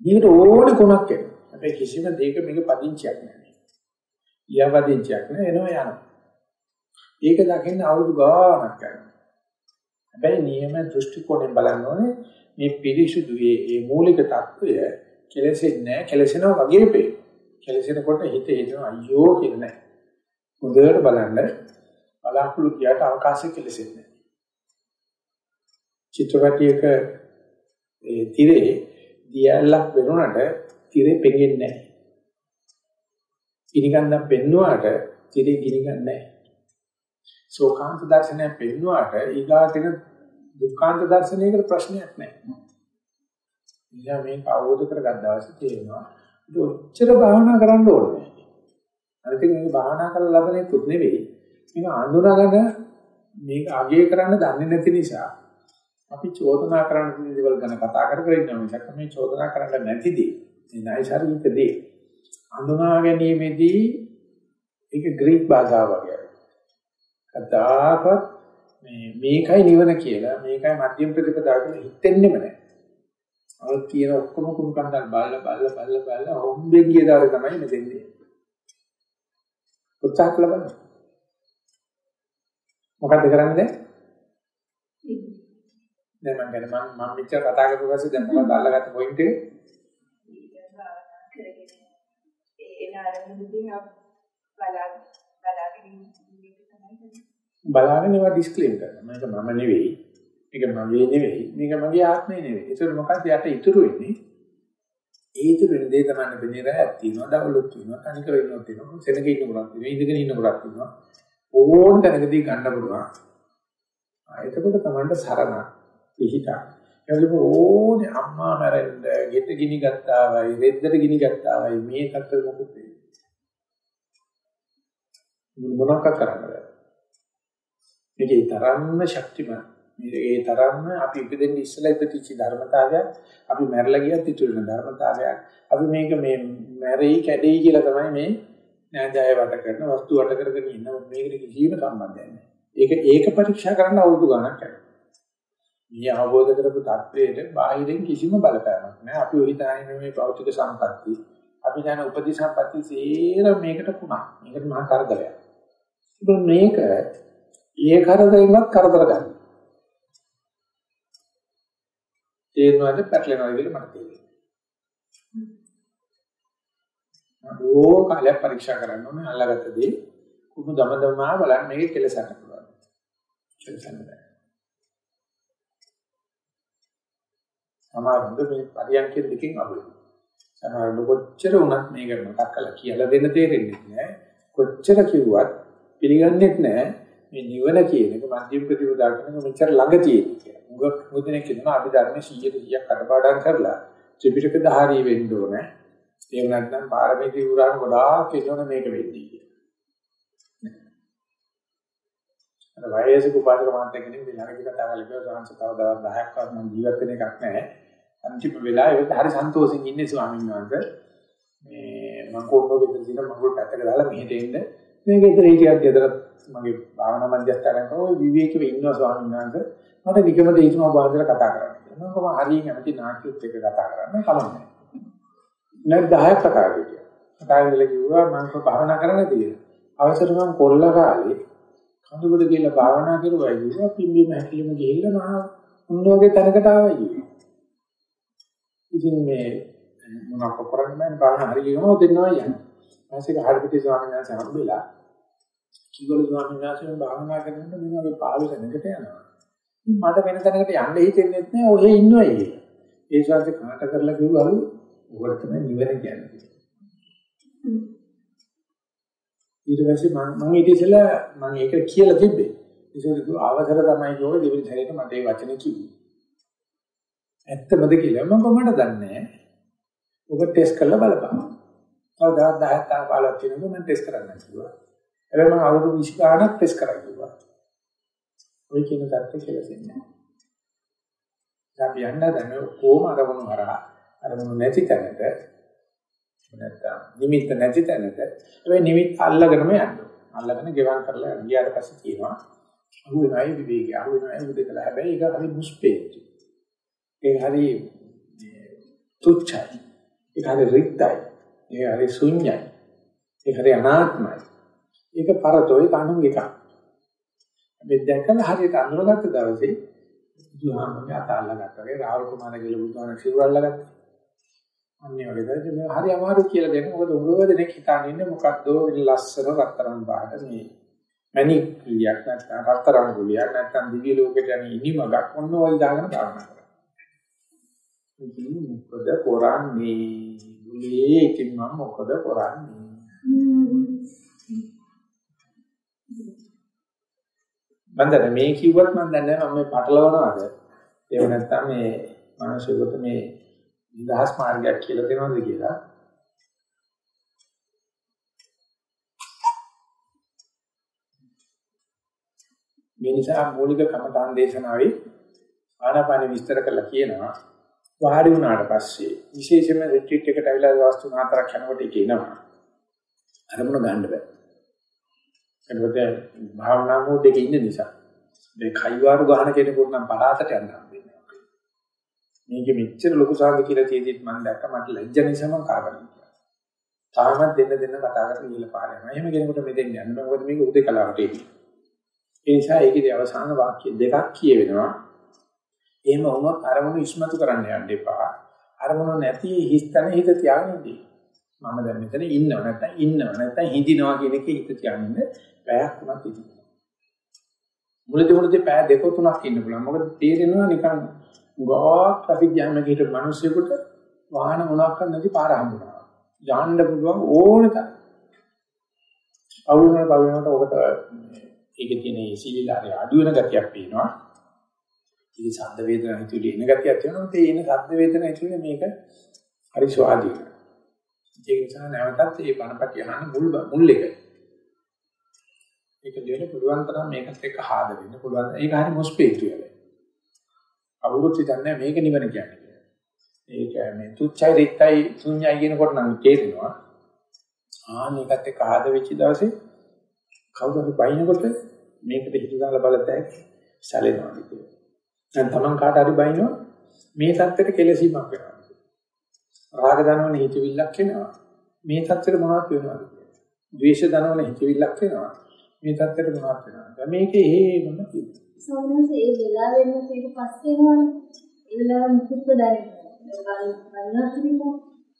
ඊට ඕන ගුණක් එනවා. හැබැයි කිසිම දෙයක මේක පදිංචියක් නෑ. යවදින්චියක් නෑ එනවා යනවා. ඒක දකින්න අවුරුදු ගාණක් කරනවා. හැබැයි නියම දෘෂ්ටි කෝණයෙන් බලනෝනේ මේ පිරිසුදු මේ මූලික தত্ত্বය කෙලෙසෙන්නේ නැහැ කෙලෙසෙනවා වගේ පේන. කෙලෙසෙනකොට හිත එනවා අයියෝ කියලා නැහැ. හොඳට බලන්න බලාකුළු කියට අවකාශය කෙලෙසෙන්නේ නැහැ. චිත්‍රපටයක ඒ තිරේ දියැලක් වෙනුනට තිරේ පෙඟෙන්නේ නැහැ. ගිනිගන්දක් පෙන්නුවාට තිරේ ගිනිගන්නේ නැහැ. සෝකාන්ත දර්ශනය පෙන්නුවාට ඊගාටෙන දුක්ඛාන්ත දර්ශනයකට ප්‍රශ්නයක් නැහැ. ඉතින් මේක අවබෝධ කරගත්ත දවසේ තේරෙනවා ඒක ඔච්චර භාවනා කරන්න ඕනේ. අනිත් එක මේක භාවනා කරලා ලබන එකක් නෙවෙයි. මේක අඳුනගෙන මේක අගය කරන්න දන්නේ නැති නිසා අපි චෝදනා කරන්න තියෙන දේවල් ගැන කතා කර කර ඉන්නවා මිසක් මේ චෝදනා කරන්න නැතිදී මේ නයිසાર્ගික දේ අඳුනා ගැනීමේදී ඒක ග්‍රීක භාෂාව වගේ. කතාවත් මේ මේකයි නිවන කියලා මේකයි මධ්‍යම ප්‍රතිපදාව කියලා හිතෙන්නෙම නැහැ. අර කියන ඔක්කොම කුණු කන්දල් බලලා බලලා බලලා බලලා හොම්බෙන් ගිය දාරේ තමයි මෙතෙන්දී. උත්සාහ කළා බලන්න. මොකද්ද කරන්නේ දැන්? දැන් මම කියන්නේ මම මම මෙච්චර කතා කරපු පස්සේ දැන් මොකක්ද අල්ලගත්ත පොයින්ට් එක? ඒ නාරමුදී බලා බලාගෙන ඉන්න එක තමයි කරන්නේ. බලාගෙන ඒවා ඩිස්ක්ලේම් කරනවා. මේක මම නෙවෙයි. මේක මගේ නෙවෙයි. මේක මගේ ආත්මය නෙවෙයි. ඒක මොකක්ද යට ඉතුරු වෙන්නේ? ඒ ඉතුරු වෙන දේ තමයි වෙන්නේ රැයක් තියෙනවා, දවලුත් තියෙනවා, තනිකර ඉන්නොත් තියෙනවා, සෙනග ඉන්න කොටක් තියෙනවා, ඉඳගෙන ඉන්න කොටක් තියෙනවා. ඕන තැනකදී ගන්න පුළුවන්. ආ එතකොට තමයි සරණ පිහිටා. එතකොට ඕනේ අම්මා මැරෙන්න, ගෙට ගිනි ගත්තා වයි, රෙද්දට ගිනි ගත්තා වයි මේ තත්ත්වෙ මොකද වෙන්නේ? මොනවක් කරන්නද? මේකේ තරම්ම ශක්තිමත් ඒ තරම්ම අපි ඉපදෙන්නේ ඉස්සෙල්ලා ඉපදිච්ච ධර්මතාවයක් අපි මැරලා ගියත් ඉතුරු වෙන ධර්මතාවයක්. අපි මේක මේ මැරෙයි කැඩෙයි කියලා තමයි මේ නෑදෑය වට කරන වස්තු වට කරගෙන ඉන්න මේකට කිසිම සම්බන්ධයක් නෑ. ඒක ඒක පරීක්ෂා කරන්න අවුරුදු ගණක් යනවා. මේ අවබෝධ කරපු தත්වයට බාහිරින් කිසිම බලපෑමක් නෑ. අපි උහිතාගෙන මේ භෞතික සම්පatti අපි දැන උපදී සම්පatti සේර මේකට කුණා මේකට මහා කරදරයක්. මේක ඒ කරදරෙන්වත් කරදර ගන්නවා තේරෙනවද පැටලෙනවද කියලා මට තේරෙන්නේ. ඕ කාලය පරීක්ෂා කරන්න ඕනේ අල්ලගත්ත දේ කුණු දම දමා බලන්න මේක කෙලසන්න පුළුවන්. කෙලසන්න බෑ. සමහරවිට මේ පරියන්කෙ දෙකකින් අහුවෙයි. සමහරවිට කොච්චර වුණත් මේක මතක් කරලා කියලා දෙන්න තේරෙන්නේ නැහැ. කොච්චර කිව්වත් පිළිගන්නේත් නැහැ. මේ නිවන කියන එක මධ්‍යම ප්‍රතිපදා කරන මෙච්චර ළඟ තියෙන කියලා. මුගක් මුදිනේ කියනවා අපි ධර්මයේ 100 100ක් කඩපාඩම් කරලා ත්‍රිපිටක ධාරී වෙන්න ඕනේ. එහෙම නැත්නම් පාරමිතී උරාන ගොඩාක් කියනවනේ මේක වෙන්නේ කියලා. අර වයසක උපාසක මහත්තයා කෙනෙක් මේ ළඟදී කතා කරලා කිව්වා සංස තව දවස් 10ක් වත් මම ජීවත් වෙන එකක් නැහැ. අන්තිම වෙලාවේ හරි සන්තෝෂෙන් ඉන්නේ ස්වාමීන් වහන්සේ. මේ මම කොන්නෝ ගෙදර ඉඳන් මඟුල් පැත්තක දාලා මෙහෙට එන්න මේක ඉතින් හිටියක් ගෙදර මගේ භාවනා මධ්‍යස්ථානයක ওই විවේකීව ඉන්නවා ස්වාමීන් වහන්සේ. මට නිකමද හිතුණා බාහිර කතා කරන්න. මම කොහොම හරියෙන් කැමති නාට්‍යත් එක්ක කතා කරන්න කලන්නේ. නැත් 10ක් කතා කරා. කතා කරලා කිව්වා මම කොහොම භාවනා කරන්න කියලා. අවසර මම කොල්ල කාලේ කඳුබඩ කියලා භාවනා කරුවා කිව්වා පිම්බීම හැකිලිම ගිහිල්ලා මහා උන් වගේ තැනකට ආවා කිව්වා. ඉතින් මේ මොනවක් කරන්නේ මම භාවනා හරි ගියම දෙන්නවා යන්නේ. ඊපස්සේ හරිපිටි ස්වාමීන් වහන්සේ හම්බෙලා කිව්වල ස්වාමීන් වහන්සේ භාවනා කරනකොට මම ඔය පාවිසනකට යනවා. මට වෙන තැනකට යන්න හිතෙන්නේ නැහැ ඔහෙ ඉන්නවා ඒ. ඒ ශාස්ත්‍ර කාට කරලා කිව්වලු ඔකට තමයි නිවන කියන්නේ. ඊට පස්සේ මම මම ඊට ඉස්සෙල්ලා මම ඒක කියලා තිබ්බේ. ඒක අවසර තමයි යෝග දෙවෙනි සැරේට මට ඒ වචනේ කිව්වේ. ඇත්තමද කියලා මම කොහොමද දන්නේ? ඔබ ටෙස්ට් කරලා බලපන්. තව දවස් 10ක් 15ක් තියෙනවා මම ටෙස්ට් කරන්න කිව්වා. හැබැයි මම අවුරුදු 20 ගාණක් ටෙස්ට් කරා කිව්වා. ඔය කියන தත්ත්වය කියලා දෙන්නේ. අපි යන්න දැන කොහොම අරමුණු හරහා අරමුණු නැති තැනට නැත්තම් නිමිත්ත නැති තැනට හැබැයි නිමිත්ත අල්ලගෙනම යන්න අල්ලගෙන ගෙවම් කරලා ගියාට පස්සේ තියෙනවා අහු වෙනයි විවේකී අහු වෙනයි උදේකලා හැබැයි ඒක හරි මුස්පේටි ඒක හරි තුච්චයි. ඒක හරි රික්තයි ඒක හරි ශුන්‍යයි. ඒක හරි අනාත්මයි. ඒක පරතෝ ඒක අනුන් එකක්. මේ දැකලා හරියට අඳුරගත්ත දවසේ බුදුහාමගේ අත අල්ලගත්තා වගේ රාහුල කුමාර කියලා බුදුහාම සිරුර අල්ලගත්තා අන්නේ වගේ දැන් මේ හරි අමාරු කියලා දෙන්න මොකද උගව දෙනෙක් හිතාගෙන ඉන්නේ මොකද්ද ලස්සන රත්තරන් පාට මේ මණික් කුලියක් නැත්නම් රත්තරන් කුලියක් නැත්නම් දිව්‍ය ලෝකෙට යන ඉනිමගක් ඔන්න ඔය දාගෙන භාවනා කරා. ඉතින් මොකද කරන්නේ? බුලේ ඉතින් මම මොකද කරන්නේ? මම දැන් මේ කිව්වත් මම දන්නේ නැහැ මම මේ පටලවනවාද? ඒව නැත්නම් මේ මානසිකව මේ නිදහස් මාර්ගයක් කියලා දෙනවද කියලා. මේ නිසා මූලික කමඨාන් දේශනාවේ ආනාපාන විස්තර කරලා කියනවා වාඩි වුණාට පස්සේ විශේෂයෙන්ම රිට්‍රීට් එකට ඇවිල්ලා දවස් තුන හතරක් යනකොට ඒක එනවා. අරමුණ ගන්න බෑ. එතකොට භාවනා මෝඩ් එකේ ඉන්න නිසා මේ කයිවාරු ගහන කෙනෙකුට නම් පලාතට යන්න හම්බෙන්නේ. මේකෙ මෙච්චර ලොකු සාංග කියලා තියෙද්දිත් මම දැක්ක මට ලැජ්ජ නිසා මම කාගන්නේ. තාමත් දෙන්න දෙන්න කතා කරලා ඉහළ පාර යනවා. එහෙම කෙනෙකුට මෙතෙන් යන්න මොකද මේක උදේ කලාවට එන්නේ. ඒ නිසා ඒකේ අවසාන වාක්‍ය දෙකක් කියවෙනවා. එහෙම වුණොත් අරමුණු ඉස්මතු කරන්න යන්න එපා. අරමුණු නැති හිස්තන හිත තියාගෙන ඉන්න. මම දැන් මෙතන ඉන්නව නැත්නම් ඉන්නව නැත්නම් හිඳිනවා කියන එකේ හිත තියාගෙන පැයක් තුනක් ඉඳිනවා. මුලදී මුලදී පැය දෙක තුනක් ඉන්න පුළුවන්. මොකද තේරෙනවා නිකන් ගා ට්‍රැෆික් ජෑම් එකේ හිටපු මිනිස්සුෙකුට වාහන මොනක් නැති පාර හම්බුනවා. යන්න පුළුවන් ඕන තරම්. අවුලන බලනකොට ඔකට ඒකේ තියෙන සීලාරය අඩු වෙන ගතියක් පේනවා. ඉතින් ශබ්ද වේදනා හිතුවේ එන ගතියක් තියෙනවා. ඒ එන ශබ්ද වේදනා හිතුවේ මේක හරි ස්වාධීනයි. ඒක නිසා නැවතත් මේ බණපටි අහන්න මුල් මුල් එක. ඒක දෙන්න පුළුවන් තරම් මේකත් එක්ක ආද වෙන්න පුළුවන්. ඒක හරි මොස්පේටි වෙලා. අවුරුත් හිතන්නේ මේක නිවන කියන්නේ. ඒක මේ තුච්චයි රිත්තයි ශුන්‍යයි කියනකොට නම් තේරෙනවා. ආන්න ඒකත් එක්ක ආද වෙච්ච දවසේ කවුරු හරි බයිනකොට මේකට හිත දාලා බලතැයි සැලෙනවා කියලා. දැන් Taman කාට හරි බයිනෝ මේ தත්තෙට කෙලසීමක් වෙනවා. රාග දනවන හිතවිල්ලක් එනවා. මේ தත්තෙට මොනවද වෙනවද? ද්වේෂ දනවන හිතවිල්ලක් එනවා. මේ தත්තෙට මොනවද වෙනවද? මේකේ හේමම තියෙනවා. සෝනස ඒ වෙලාවෙම ඊට පස්සේ එනවනේ. ඒ වෙලාව මුකුත්ම දැනෙන්නේ.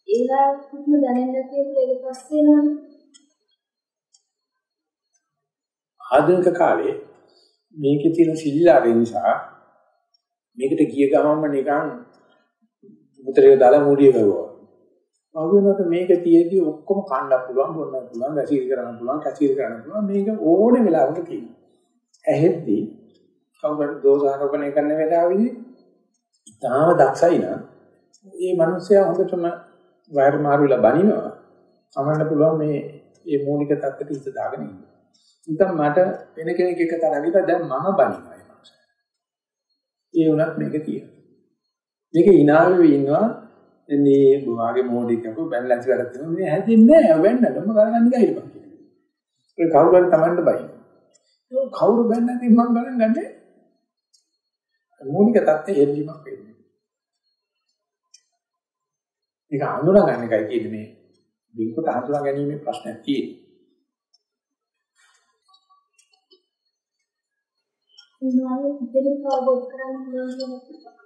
ඒ වෙලාව මුකුත්ම දැනෙන්නේ නැති ඒක පස්සේ එනවනේ. ආධුනික කාලේ මේකේ තියෙන සිල්ලාරේ නිසා මේකට ගිය ගමන්ම නිකන් මුතරේ දාලා මූඩිය කරුවා. ආවෙනකොට මේක තියේදී ඔක්කොම කන්න පුළුවන් බොන්න පුළුවන් වැසීල් කරන්න පුළුවන් කැසීල් කරන්න පුළුවන් මේක ඕනේ වෙලාවක තියෙනවා. ඇහෙද්දී කවුරුහරි දෝෂාරෝපණය කරන වෙලාවෙදී තාම දක්ෂයි නම් මේ මිනිස්සයා හොඳටම වයර් මාරු වෙලා බනිනවා. අමන්න පුළුවන් මේ මේ මූලික தත්ත්වෙට හිත දාගෙන ඉන්න. නැත්නම් මට වෙන කෙනෙක් එක තරගිට දැන් මම බනිනවා ඒ මනුස්සයා. ඒ වුණත් මේක තියෙනවා. මේක ඉනාවෙවි ඉන්නවා එන්නේ වාගේ මොඩිකක බැලන්ස් වැඩක් තියෙනවා. මේ හැදෙන්නේ නැහැ. වෙන්නටම ගණන් ගන්න ඉල්ලපන් කියලා. ඒ කවුරු හරි Tamanට බයි. කවුරු බැන්නත් මම ගණන් ගන්නේ. මූලික தත්ත්වය එල්ලීමක් වෙන්නේ. මේක හඳුනා ගන්න එකයි කියන්නේ මේ බින්කොට හඳුනා ගැනීමේ ප්‍රශ්නයක් තියෙන්නේ. උනාවේ හිතෙත් අවබෝධ කරගන්න පුළුවන් කෙනෙක්.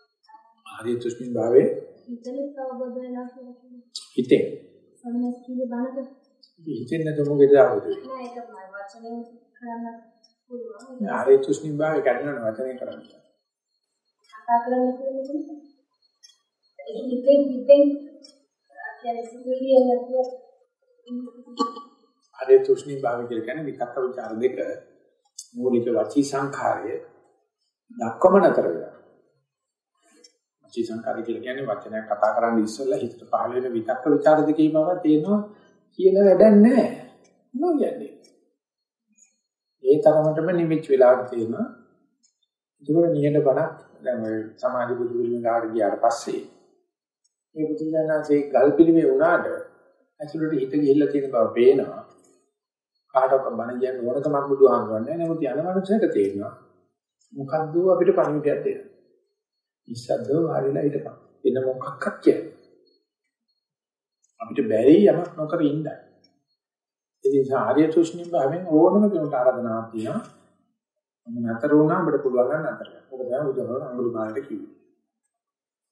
ආර්ය තුෂ්ණි භාවයේ. හිතේ. සමනස් කීවේ බණක හිතෙන් නැත මොකද ආවද? නෑ ඒක මම වචනෙන් කරන්න පුළුවන්. ආර්ය තුෂ්ණි භාවයේ කඩන වචනේ කරන්නේ. කතා කරන්න කියන්නේ ඒ හිතෙන් හිතෙන් කියන්නේ සිතුවිලි නැතුව ආර්ය තුෂ්ණි භාවය කියන්නේ විතක්ක ਵਿਚාර දෙක මූලික වචී සංඛාරය දක්වම නතර වෙනවා. වචී සංඛාරය කියලා කියන්නේ වචනයක් කතා කරන්න ඉස්සෙල්ලා හිතට පහළ වෙන විතක්ක ਵਿਚාර දෙකේ බව තේනවා කියන වැඩක් නැහැ. මොනවා කියන්නේ? ඒ තරමටම නිමිච් වෙලාවට තියෙනවා. ඒක නිහඬ බණක් දැන් ඔය සමාධි බුදු පිළිම ගාඩ ගියාට පස්සේ මේ බුදුජානනාංශේ ගල් පිළිමේ වුණාට ඇතුළට හිත ගිහිල්ලා තියෙන බව පේනවා. කාටවත් බණ කියන්න ඕනකමක් බුදුහාමුදුරන්නේ නැහැ. නමුත් යන මනුස්සයට තේරෙනවා. මොකද්ද අපිට පණිවිඩයක් දෙනවා. ඉස්සද්දව වාරිලා හිටපන්. වෙන මොකක්වත් කියන්නේ. අපිට බැරි යමක් නොකර ඉන්නයි. ඒ නිසා ආර්ය තුෂ්ණිම් භාවයෙන් ඕනම කෙනෙකුට ආරාධනාවක් තියෙනවා. මම නතර වුණා අපිට පුළුවන් නම් නතර වෙන්න. ඔක තමයි බුදුහාමුදුරුවෝ අඟුලිමාලට කිව්වේ.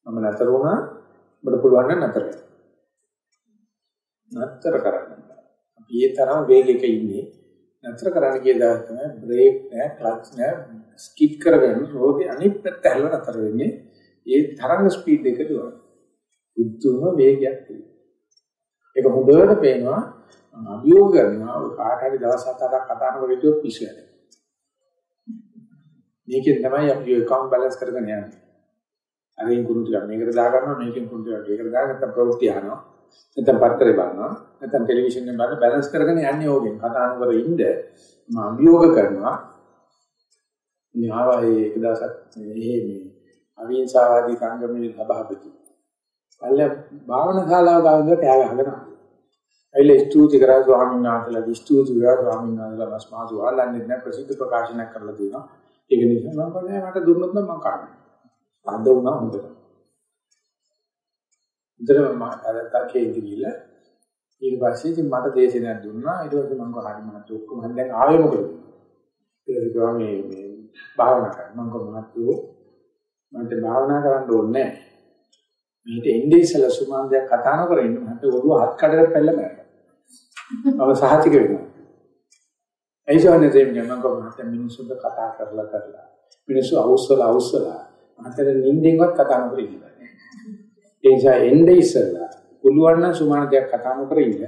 මම නතර වුණා අපිට පුළුවන් නම් නතර වෙන්න. නතර කරන්න. අපි ඒ තරම් වේගයක ඉන්නේ. නතර කරන්න කිය දවස් තමයි බ්‍රේක් නෑ, ක්ලච් නෑ, ස්කිප් කරගෙන රෝගේ අනිත් පැත්ත හැලලා නතර වෙන්නේ. ඒ තරංග ස්පීඩ් එක දුවන. උතුම වේගයක් තියෙනවා. ඒක හොඳට පේනවා අභියෝග කරනවා ඔය කාට හරි දවස් හතරක් කතා කරනකොට හිටියොත් පිස්සු යනවා. මේකෙන් තමයි අපි account balance කරගෙන යන්නේ. අරින් කුණු ටික මේකට දා ගන්නවා මේකෙන් කුණු ටික ඒකට දා නැත්නම් ප්‍රවෘත්ති අහනවා. නැත්නම් පත්තරේ බලනවා. නැත්නම් ටෙලිවිෂන් එකෙන් බලන බැලන්ස් කරගෙන යන්නේ ඕකෙන්. කතා නොකර ඉන්න මම අභියෝග කරනවා. මේ ආවා ඒ එක දවසක් මේ මේ අවිහිංසාවාදී සංගමයේ සභාපති. පල්ල භාවනා ශාලාව ගාවින්ද කෑ ගහගෙන ඇයිල ස්තුති කරා ස්වාමීන් වහන්සේලා ස්තුති කරා ස්වාමීන් වහන්සේලා මස්මාසු වහලන්නේ නැහැ ප්‍රසිද්ධ ප්‍රකාශනයක් කරලා තියෙනවා. ඒක නිසා මම කියන්නේ මට දුන්නොත් නම් මම කන්නේ. අද වුණා හොඳට. ඉතින් මම අරතකේ ඉඳිලා ඊට පස්සේ ඉතින් මට දේශනයක් දුන්නා. ඊට පස්සේ මම කිව්වා හරි මහත්තයෝ ඔක්කොම දැන් ආවේ මොකද? ඊට පස්සේ මේ මේ භාවනා කරා. මම කිව්වා මහත්තයෝ මට භාවනා කරන්න ඕනේ නැහැ. මේට එන්නේ ඉස්සලා සුමාන්දයක් කතා නොකර ඉන්න මට ඔළුව හත් කඩකට පැල්ල බෑනවා. මම සහතික වෙනවා. එයිසෝනේ දෙන්නේ මම කොහොමද මිනිස්සුන්ට කතා කරලා කරලා මිනිස්සු අවුස්සලා අවුස්සලා අතර නිින්දෙන්වත් කතා නොකර ඉන්නවා. ඒ නිසා එන්නේ ඉස්සලා පුළුවන් නම් සුමාන්දයක් කතා නොකර ඉන්න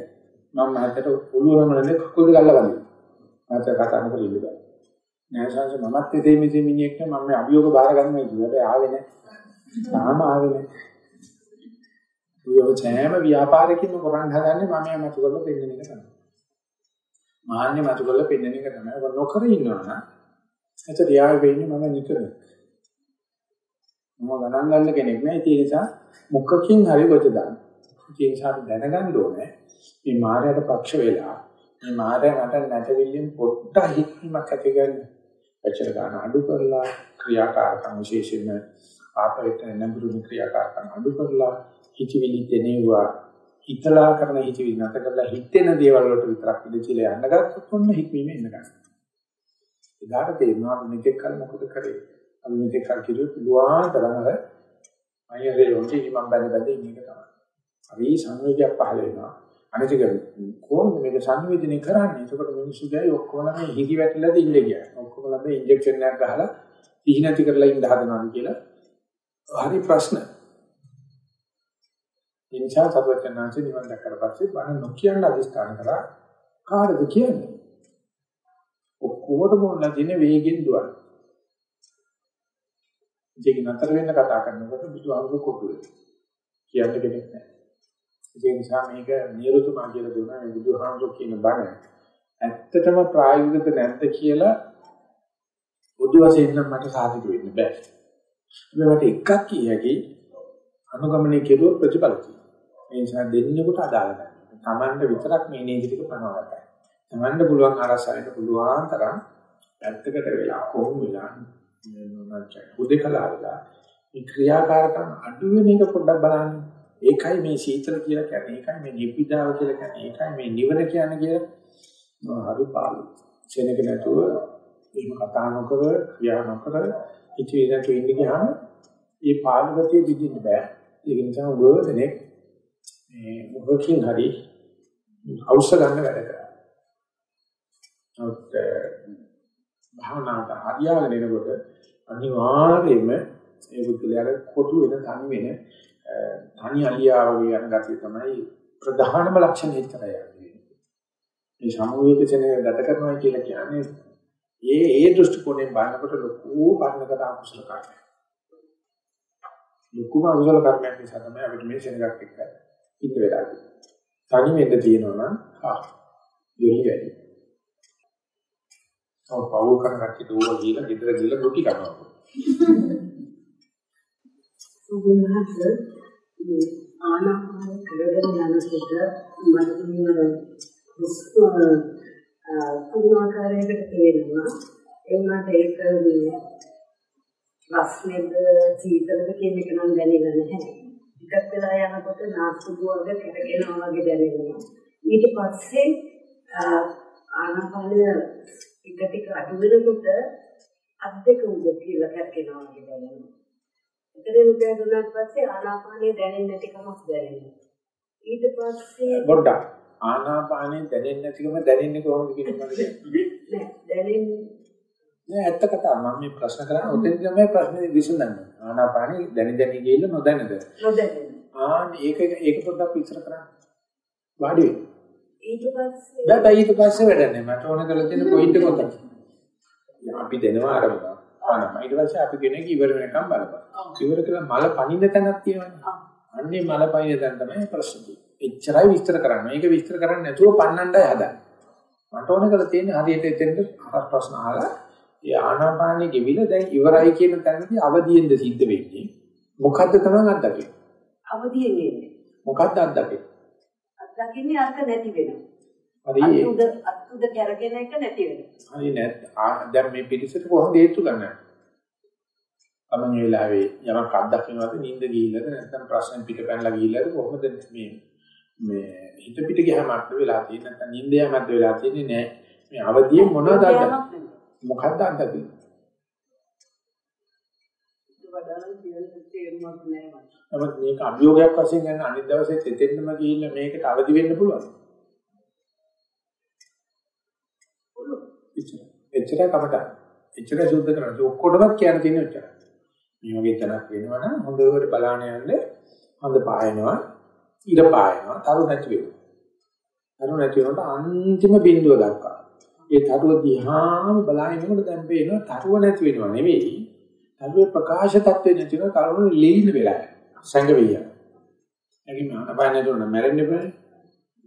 මම මහත්තයට ඔළුව නමලන්නේ කකුල් දෙක අල්ල ගන්නවා. මහත්තය කතා නොකර ඉන්න බෑ. නෑසංශ මමත් එතේ මෙතේ මිනිහෙක් නේ මම මේ අභියෝග බාර ගන්නවා කියුවා. ආවේ නෑ. තාම ආවේ නෑ. ඔය සෑම ව්‍යාපාරකින්ම කරන් හදන්නේ මම යමතු කරලා පෙන්නන එක තමයි. මාන්නේ මතු කරලා පෙන්නන එක තමයි. ඔබ නොකර ඉන්නවා නම් එතකොට යාය වෙන්නේ මම නිකරෙක්. මම ගණන් ගන්න කෙනෙක් නෑ. ඒ නිසා මුඛකින් හරි ගොත දාන්න. ඒ නිසා අපි දැනගන්න ඕනේ මේ මායයට පක්ෂ වෙලා මේ මායය නට නැටවිල්ලෙන් පොට්ට හික්මක් ඇති කරගන්න. එච්චර ගන්න අඩු කරලා ක්‍රියාකාරකම් විශේෂයෙන්ම ආපරිත නඹුරු ක්‍රියාකාරකම් අඩු කරලා හිතවිලි දෙනවා හිතලා කරන හිතවිලි නැත කරලා හිතෙන දේවල් වලට විතරක් ඉඳිලා යන්න ගත්තොත් ඔන්න හික්මීම එන්න ගන්නවා. එදාට තේරෙනවා මේකෙක් කල මොකද කරේ. අපි මේකෙක් කල කිව්වොත් පුළුවන් තරම් අර අයියරේ ලොන්ටි මම බඳ බඳ ඉන්න එක තමයි. අපි සංවේගයක් පහල වෙනවා. අනිතික කොහොමද මේක සංවේදනය කරන්නේ? එතකොට මිනිස්සු ගෑයි ඔක්කොම මේ හිගි වැටිලාද ඉන්නේ කියලා. ඔක්කොම ළමයි ඉන්ජෙක්ෂන් එකක් ගහලා පිහි නැති කරලා ඉඳ හදනවාද කියලා. හරි ප්‍රශ්න. ඒ නිසා සර්වඥාන්සේ නිවන් දැක්කට පස්සේ බණ නොකියන්න අදිස්ථාන කරා කාටද කියන්නේ? ඔක්කොටම මොනලා දින වේගෙන් දුවන. ඒක නතර වෙන්න කතා කරනකොට බුදුහාමුදුරු කොටු වෙනවා. කියන්න කෙනෙක් නැහැ. ඒ නිසා මේක නිරුතුමා කියලා දුන්නා මේ බුදුහාමුදුරු කියන බණ ඇත්තටම ප්‍රායෝගිකද නැද්ද කියලා බුදු වශයෙන් නම් මට සාධක වෙන්න බෑ. මේකට එකක් කියකි අනුගමනය කෙරුවොත් ප්‍රතිඵල තියෙනවා. ඒ නිසා දෙන්නෙකුට අදාළ නැහැ. Tamanda විතරක් මේ නීති ටික පනව ගන්නයි. Tamanda පුළුවන් ආරසාවට පුළුවන් තරම් පැත්තකට වෙලා කොහොම වෙලා මොනවාද උදේකලා වෙලා මේ ක්‍රියාකාරකම් අඩු වෙන එක පොඩ්ඩක් බලන්න. ඒකයි මේ සීතල කියලා කියන්නේ. ඒකයි මේ නිබ්බිදාව කියලා කියන්නේ. ඒකයි මේ නිවන කියන්නේ කියලා. හරි පාළු. සෙනග නැතුව එහෙම කතා නොකර ක්‍රියා නොකර ඉතිවිදට ඉන්න ගියාම මේ පාළුගතිය විඳින්න බෑ. ඒක නිසා උගෝදෙනෙක් මේ මොකකින් හරි අවශ්‍ය ගන්න වැඩ කරා. නමුත් භාවනාවට හරියාගෙන එනකොට අනිවාර්යයෙන්ම ඒ බුද්ධලයට කොටු වෙන තනි වෙන තනි අලියා වගේ යන ගැතිය තමයි ප්‍රධානම ලක්ෂණ හිතරය යන්නේ. මේ සමූහික ගත කරනවා කියලා කියන්නේ ඒ ඒ දෘෂ්ටි කෝණයෙන් බලනකොට ලොකු පරිණතක අකුසල කාර්යයක්. ලොකුම අකුසල කර්මයක් නිසා තමයි අපිට මේ සෙනගක් එක්ක ඉන්න වෙලා තනි වෙන්න තියෙනවා නම් හා යොලි වැඩි. ඔව් පවු කරගත්ත දෝව ගිහලා ගෙදර ගිහලා රොටි කනවා. සුබිනහත් මේ ආනාපාන කරගෙන යනකොට මට මේ හුස්ම පුදුමාකාරයකට තේරෙනවා ඒ වුණාට ඒක මේ රස්නේද සීතලද කියන එක නම් දැනෙන්නේ නැහැ. ටිකක් වෙලා යනකොට නාස්පුඩු වගේ කැටගෙනවා වගේ දැනෙනවා. ඊට පස්සේ ආනාපානය ටික ටික අඩු වෙනකොට අත් දෙක උඩ කියලා කැටගෙනවා වගේ දැනෙනවා. එතනින් උදේ දුන්නාට පස්සේ ආනාපානය දැනෙන්නේ නැතිකමක් දැනෙනවා. ඊට පස්සේ පොඩ්ඩක්. ආනාපානේ දැනෙන්නේ නැතිකම දැනෙන්නේ කොහොමද කියන නෑ ඇත්ත කතාව මම මේ ප්‍රශ්න කරන්නේ ඔතෙන් තමයි ප්‍රශ්නේ විසඳන්නේ. ආනාපානේ දැනි දැනි ගිහිල්ලා නොදැනද? නොදැනෙන. ආන් ඒක ඒක පොඩ්ඩක් විස්තර කරන්න. වාඩි වෙන්න ඊට පස්සේ බෑ ඊට පස්සේ වැඩන්නේ මට ඕන කරලා තියෙන පොයින්ට් එක කොතනද අපි දෙනවා ආරම්භ ආනම ඊට පස්සේ අපි කෙනෙක් ඉවර වෙනකම් බලපන්. ඉවර කළා මල පනින්න තැනක් තියෙනවානේ අන්නේ මල පනින්න තැන තමයි ප්‍රශ්නේ එච්චරයි විස්තර කරන්න. මේක විස්තර කරන්නේ නැතුව පන්නන්නයි හදන්නේ. මට ඕන කරලා තියෙන්නේ හරියට එතෙන්ට ප්‍රශ්න අහලා ඒ ආනාපානෙ ගෙවිල දැන් ඉවරයි කියන තැනදී අවදියෙන්ද සිද්ධ වෙන්නේ? මොකද්ද තමයි අත්දකින්නේ? අවදියෙන් ඉන්නේ. මොකද්ද අත්දකින්නේ අත්දකින්නේ අර්ථ නැති වෙනවා. හරි අත්උද අත්උද කැරගෙන එක නැති වෙනවා. හරි නැත් දැන් මේ පිටිසට කොහොමද හේතු ගන්නන්නේ තමන් ඒ වෙලාවේ යමක් අත්දකින්නවද නිින්ද ගිහිල්ලාද නැත්නම් ප්‍රශ්න පිට පැනලා ගිහිල්ලාද කොහොමද මේ මේ හිත පිට ගියාම අත් වෙලා තියෙන්නේ නැත්නම් නිින්ද යමක්ද වෙලා තියෙන්නේ නෑ මේ අවදියේ මොනවද අත්දකින්නේ. මොකද්ද අත්දකින්නේ ඒක වඩානම් කියන තේරුමක් නෑ මට. නමුත් මේක අභියෝගයක් වශයෙන් ගන්න අනිත් දවසේ තෙතෙන්නම ගිහිල්ලා මේකට අවදි වෙන්න පුළුවන්. එච්චර. එච්චරයි කමට. එච්චරයි සුද්ධ කරන්නේ. ඔක්කොටම කියන්න තියෙන එච්චරයි. මේ වගේ තැනක් වෙනවා නම් හොඳට බලාන යන්න හඳ පායනවා, ඉර පායනවා, තරු නැති වෙනවා. තරු නැති වෙනකොට අන්තිම බිඳුව දක්වා. ඒ තරුව දිහාම බලාගෙන ඉන්නකොට දැන් පේනවා තරුව නැති වෙනව නෙවෙයි. තරුවේ ප්‍රකාශ තත්ත්වේ නැති වෙනවා තරුණ ලීන වෙලා යනවා. සංගවිය. එනි මානපාන නේද මැරෙන්න බෑ.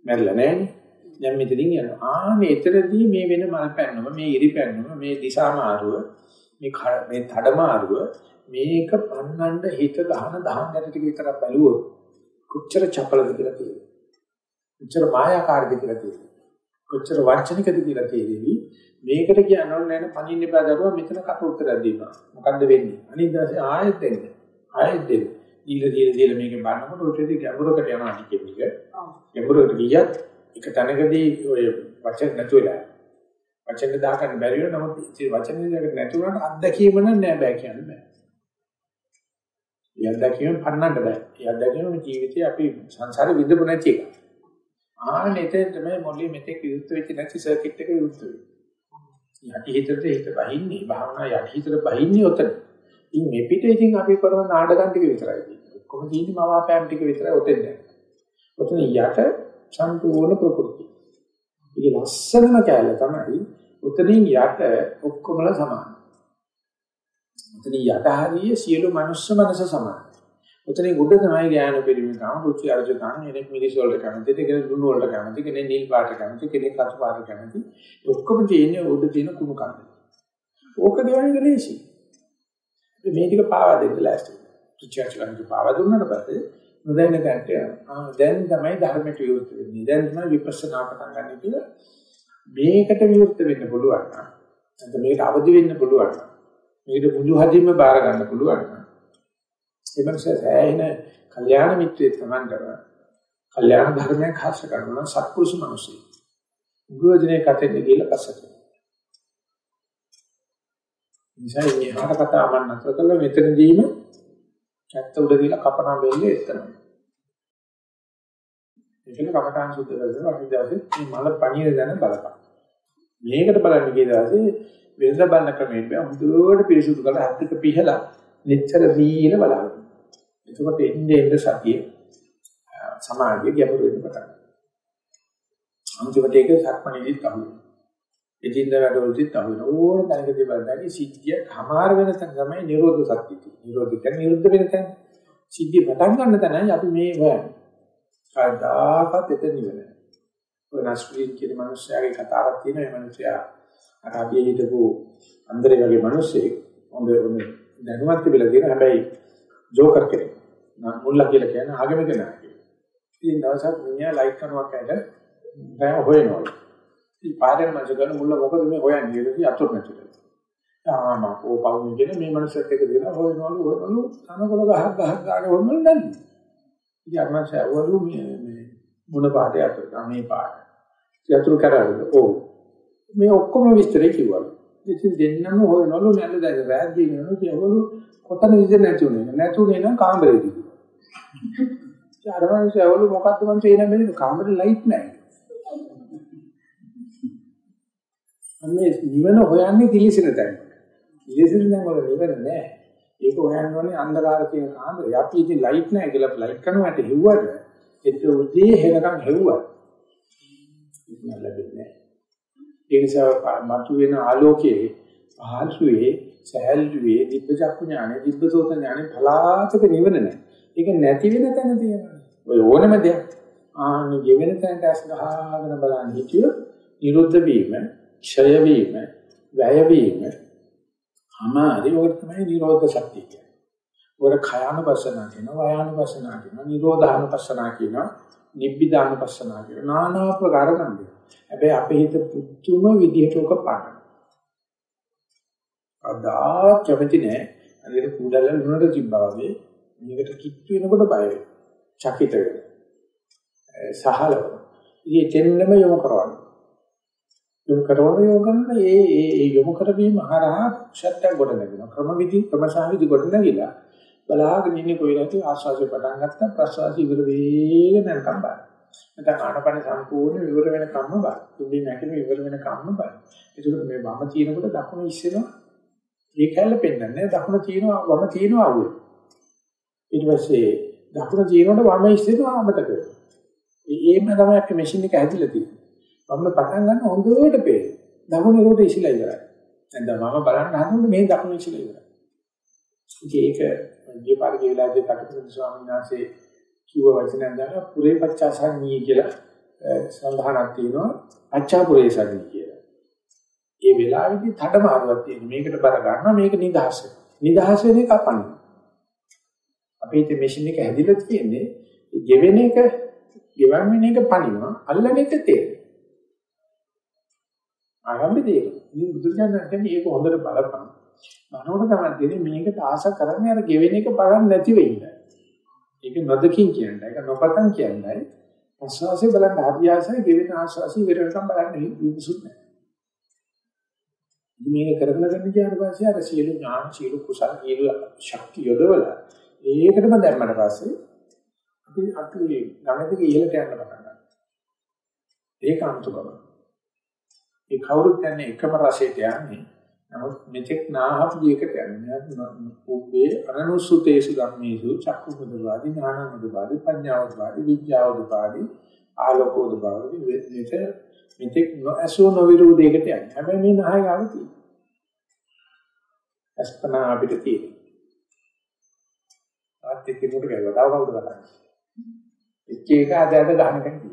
මැරෙලා නෑනේ. දැන් මෙතනින් යනවා. ආනේ එතනදී මේ වෙන මල් පැන්නම මේ ඉරි පැන්නම මේ දිශා මාරුව මේ ක- මේ තඩ මාරුව මේක පන්නන්න හිත ගහන දහන් ගැට ටික විතරක් බැලුවොත් කොච්චර චපලද කියලා තියෙනවා. කොච්චර මායාකාරද කියලා තියෙනවා. කොච්චර වංචනිකද කියලා තේරෙවි. මේකට කියනවා නෑන පණින්න බෑ දරුවා මෙතන කට උත්තරයක් දීපන්. මොකද්ද වෙන්නේ? අනිත් දවසේ ආයෙත් දෙන්න. ආයෙත් දෙන්න. දීලා දීලා දීලා මේක බලනකොට උටේදී ගැඹුරකට යනවා ටිකෙන් ටික. ගැඹුරකට ගියත් එක තැනකදී ඔය වචන නැතු වෙලා. වචන දාගන්න බැරි වෙන නමුත් ඉතින් වචන දෙකට නැති වුණාට අත්දැකීම නම් නෑ බෑ කියන්න බෑ. ඒ අත්දැකීම පන්නන්න බෑ. ඒ අත්දැකීම මේ ජීවිතේ අපි සංසාරේ විඳපු නැති එක. ආන්න එතෙන් තමයි මොළේ මෙතෙක් විරුද්ධ වෙච්ච නැති සර්කිට් එක විරුද්ධ වෙන්නේ. යටි හිතට හිත බහින්නේ භාවනා යටි හිතට බහින්නේ උතන. ඉතින් මේ පිට ඉතින් අපි කරන නාටකම් ටික විතරයි තියෙන්නේ. ඔක්කොම තියෙන්නේ මවාපෑම් ටික විතරයි උතෙන් දැන්. උතන යට සම්පූර්ණ ප්‍රകൃති. ඒක ලස්සනම කැලල තමයි උතනින් යට ඔක්කොමල සමානයි. උතනින් යට හරිය සියලු මනුස්ස මනස සමානයි. උතනින් උඩ තමයි ඥාන පරිමේකම් රුචි අරුචිකම් එනෙක් මිනිස් වලට කැමති කෙනෙක් දුන්නු වලට කැමති කෙනෙක් නිල් පාට කැමති කෙනෙක් රතු පාට කැමති ඔක්කොම තියෙන්නේ උඩ තියෙන කුණු කන්ද. ඕක ගෙවන්නේ ලේසි. මේ ටික පාවා දෙන්න ලෑස්ති. රුචි අරුචිකම් පාවා දුන්නාට පස්සේ නොදැන්න තැනට යනවා. දැන් තමයි ධර්මයට විරුද්ධ වෙන්නේ. දැන් තමයි විපස්සනා පටන් ගන්න කියලා මේකට විරුද්ධ වෙන්න පුළුවන් නම් නැත්නම් මේකට අවදි වෙන්න පුළුවන් නම් මේකට මුළු හදින්ම බාර ගන්න පුළුවන් නම් ඒ මනසේ සෑහෙන කල්යාණ මිත්‍රයෙක් Taman කරනවා. කල්යාණ ධර්මයක් හාස්‍ය කරනවා සත්පුරුෂ මිනිස්සු. ගුවදිනේ කතෙන් ගිහලා පස්සට. නිසා මේ හාට කතා මම නතර කළා මෙතනදීම කැත්ත උඩ දීලා කපනා බෙල්ලේ එතනවා. ඒකල කමඨාන් සුද්ධ කරලා අනිත් දවසේ මේ මල පණියද දැන බලපන්. මේකට බලන්න ගිය දවසේ වෙනද බලන ක්‍රමයෙන් බෑ හොඳට පිරිසුදු කරලා හත්ක පිහලා නිතර දීන බලන්න. එතකොට එන්නේ එන්න සතිය සමාධිය ගැඹුරු වෙන්න පටන් ගන්නවා. අන්තිමට ඒක සක්මණේදීත් අහුවෙනවා. එදින්ද වැඩවලදීත් අහුවෙනවා. ඕන තැනකදී බලද්දී සිද්ධිය හමාර වෙන තැන තමයි නිරෝධ සත්‍ය තියෙන්නේ. නිරෝධ කියන්නේ නිරුද්ධ වෙන තැන. සිද්ධිය පටන් ගන්න තැනයි අපි මේ හොයන්නේ. කවදාකවත් එතන නෙවෙයි. ඔය නස්ප්‍රීන් කියන මිනිස්යාගේ කතාවක් තියෙනවා. මේ මිනිස්යා අර අපි හිටපු අන්දරේ වගේ මිනිස්සෙක් හොඳ හොඳ දැනුවත් තිබිලා තියෙන හැබැයි ජෝකර් කෙනෙක්. මුල්ලා කියලා කියන්නේ ආගමික නායකයෙක්. ඉතින් දවසක් මිනිහා ලයිට් කනුවක් ඇද දැන් හොයනවලු. ඉතින් පාරෙන් මං ගන්න මුල්ල මොකද මේ හොයන්නේ කියලා අතුරු නැතිලු. ආ මම ඕ පවුනේ කියන මේ මනුස්සයෙක් එක දින හොයනවලු හොයනවලු තනකොළ ගහක් ගහක් ගානේ හොයනවලු නැන්නේ. ඉතින් අර මං සෑවලු මේ මේ මොන පාටේ අතුරු මේ පාට. ඉතින් අතුරු කරාලු. ඔව්. මේ ඔක්කොම විස්තරේ කිව්වලු. ඉතින් දෙන්නම හොයනවලු නැල්ල දැන් රෑද්දී වෙනවලු කියවලු කොතන විදිහ නැතුනේ. නැතුනේ නම් කාමරේදී. අර මනුස්සය ඇවලු මොකද්ද මං තේරෙන්නේ නැහැ කාමරේ ලයිට් නැහැ. අන්නේ නිවන හොයන්නේ දිලිසෙන තැන. දිලිසෙන තැන වල නිවන නැහැ. ඒක හොයන්න ඕනේ අන්ධකාර තියෙන කාමරේ. අපි ඉතින් ලයිට් නැහැ කියලා ලයිට් කරනවට හෙව්වට ඒත් උදේ හෙනකම් හෙව්වා. ඉතින් ලැබෙන්නේ නැහැ. ඒ නිසා මතුවෙන ආලෝකයේ පහල්සුවේ සහැල්ලුවේ දිබ්බචක්කු ඥානෙ දිබ්බසෝත ඥානෙ පලාතක නිවන නැහැ. ඒක නැති වෙන තැන තියෙනවා. ඔය ඕනම දෙයක් ආන්නේ ගෙවෙන තැනට ඇස් ගහගෙන බලන්න හිටියොත් නිරුද්ධ වීම, ක්ෂය වීම, වැය වීම අමාරි ඔය තමයි නිරෝධ ශක්තිය කියන්නේ. ඔය khයානුපස්සනා කියනවා, වයානුපස්සනා කියනවා, නිරෝධානුපස්සනා කියනවා, නිබ්බිදානුපස්සනා කියනවා. নানা ප්‍රකාර නම් හැබැයි අපේ හිත පුදුම විදිහට උක පාන. අදා කැමති නෑ. හරියට කුඩල ලුණට තිබ්බා වගේ මේකට කිට්ටු වෙනකොට බය වෙනවා. චකිත වෙනවා. සහලව. ඉතින් දෙන්නම යොමු කරවන්න. යොමු කරවන යොමු කරන ඒ ඒ ඒ යොමු කරවීම හරහා සත්‍ය ගොඩ නැගෙනවා. ක්‍රම විදි ක්‍රමසාවිදි ගොඩ නැගිලා බලාගෙන ඉන්නේ කොයි නැති ආස්වාසිය පටන් ගත්තා ප්‍රසවාසී ඉවර වෙගෙන යනකම් බලන්න. නැත්නම් ආනපන සම්පූර්ණ ඉවර වෙන කම්ම බලන්න. තුන්දී නැකෙන ඉවර වෙන කම්ම බලන්න. ඒකට මේ වම තියෙනකොට දකුණ ඉස්සෙනවා. ඒ කැල්ල පෙන්නන්නේ දකුණ තියෙනවා වම තියෙනවා අහුවේ. ඊට පස්සේ දකුණ තියෙනකොට වම ඉස්සෙනවා අමතක වෙනවා. ඒම තමයි අපේ මැෂින් එක හැදිලා තියෙන්නේ. වම පටන් ගන්න හොඳට පේන. දකුණ ඒකට ඉසිලා ඉවරයි. දැන් මම බලන්න හදන්නේ මේ දකුණ ඉසිලා ඉවරයි. ඒක ගිය පාර ගිය වෙලාවේදී කටුකුරු ස්වාමීන් වහන්සේ කිව්ව වචනයක් දාලා පුරේ පච්චාසන්නී කියලා සඳහනක් තියෙනවා. අච්චාපුරේ සන්නී කියලා. ඒ වෙලාවේදී තඩමාරුවක් තියෙන. මේකට බර ගන්නවා මේක නිදහස. නිදහස වෙන එක අපන්නේ. අපේ මේ මැෂින් එක හැදිලා තියෙන්නේ ගෙවෙන එක ගෙවන් වෙන එක පණිනවා අල්ලන එක තේරෙනවා ආරම්භයේදී ඉතින් බුදුරජාණන් කියන්නේ ඒක හොඳට බලපන්. මනෝට තමයි දෙන්නේ මේකට ආශ කරන්නේ අර ගෙවෙන එක බලන්න නැති වෙන්න ඒක නොදකින් කියන්නේ ඒක නොපතන් කියන්නේ. ආශාසය බලන්න ආභ්‍යාසය ගෙවෙන ආශාසය විරකම් බලන්න විසුත් නැහැ. මේක කරගෙන ගන්න ගියාට පස්සේ අර සියලු ඥාන සියලු කුසල සියලු ශක්තිය යොදවලා ඒකටම දැම්මට පස්සේ අපි අපි ගමදක ඉහළට යන්න පටන් ගන්නවා. ඒක අන්තුකම. ඒ කවුරුත් යන්නේ එකම රසයට යන්නේ. නමුත් මෙතෙක් නාහපු දෙයකට යන්නේ. උබ්බේ අනනුසුතේසු ධම්මේසු චක්කුමුදවාදී ඥානමුදවාදී පඤ්ඤාවදවාදී විද්‍යාවදවාදී ආලෝකෝදවාදී මෙතෙක් මෙතෙක් නොඇසු නොවිරෝධයකට යන්නේ. හැබැයි මේ නහය ගාව තියෙනවා. අස්පනා අපිට තියෙනවා. තාත් එක්ක කොට ගැවුවා. තව කවුද කරන්නේ? එච්ච එක අද අද ගන්න කෙනෙක්.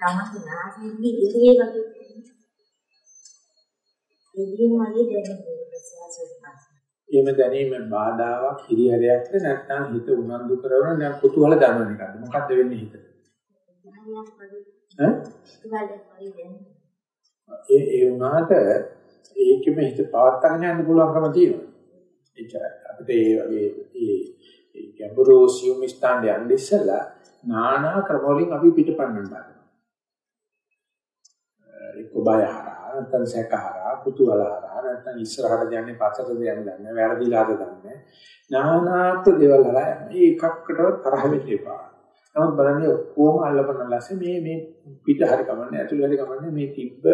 තමයි නාසෙන්නේ ඉරියේ වගේ. ඉරියෙන් වගේ දැනෙන්නේ ප්‍රසවාසයෙන්. එහෙම දැනීම බාධාවක් හිරිහැරයක්ද නැත්නම් හිත උනන්දු කරන නැත්නම් කුතුහල දනවන එකද මොකද්ද වෙන්නේ හිත? ඒ ඒ වුණාට ඒකෙම හිත පවත්වාගෙන යන්න පුළුවන්කම තියෙනවා. එච්චරයි. අපිට ඒ වගේ ඒ ගැඹුරු සියුම් ස්ථාන යන්න ඉස්සෙල්ලා නානා ක්‍රම වලින් අපි පිටපන්නන්න ගන්නවා. එක්ක බය හරහා නැත්නම් සැක හරහා කුතුහල හරහා නැත්නම් ඉස්සරහට යන්නේ පස්සට යන්නේ නැහැ. වැරදිලාද දන්නේ. නානා ප්‍රදේවල් හරහා ඒකක්කටවත් තරහ වෙන්න එපා. නමුත් බලන්නේ ඔක්කොම අල්ලපන ලස්සේ මේ මේ පිට හරි කමන්නේ ඇතුළ හරි කමන්නේ මේ තිබ්බ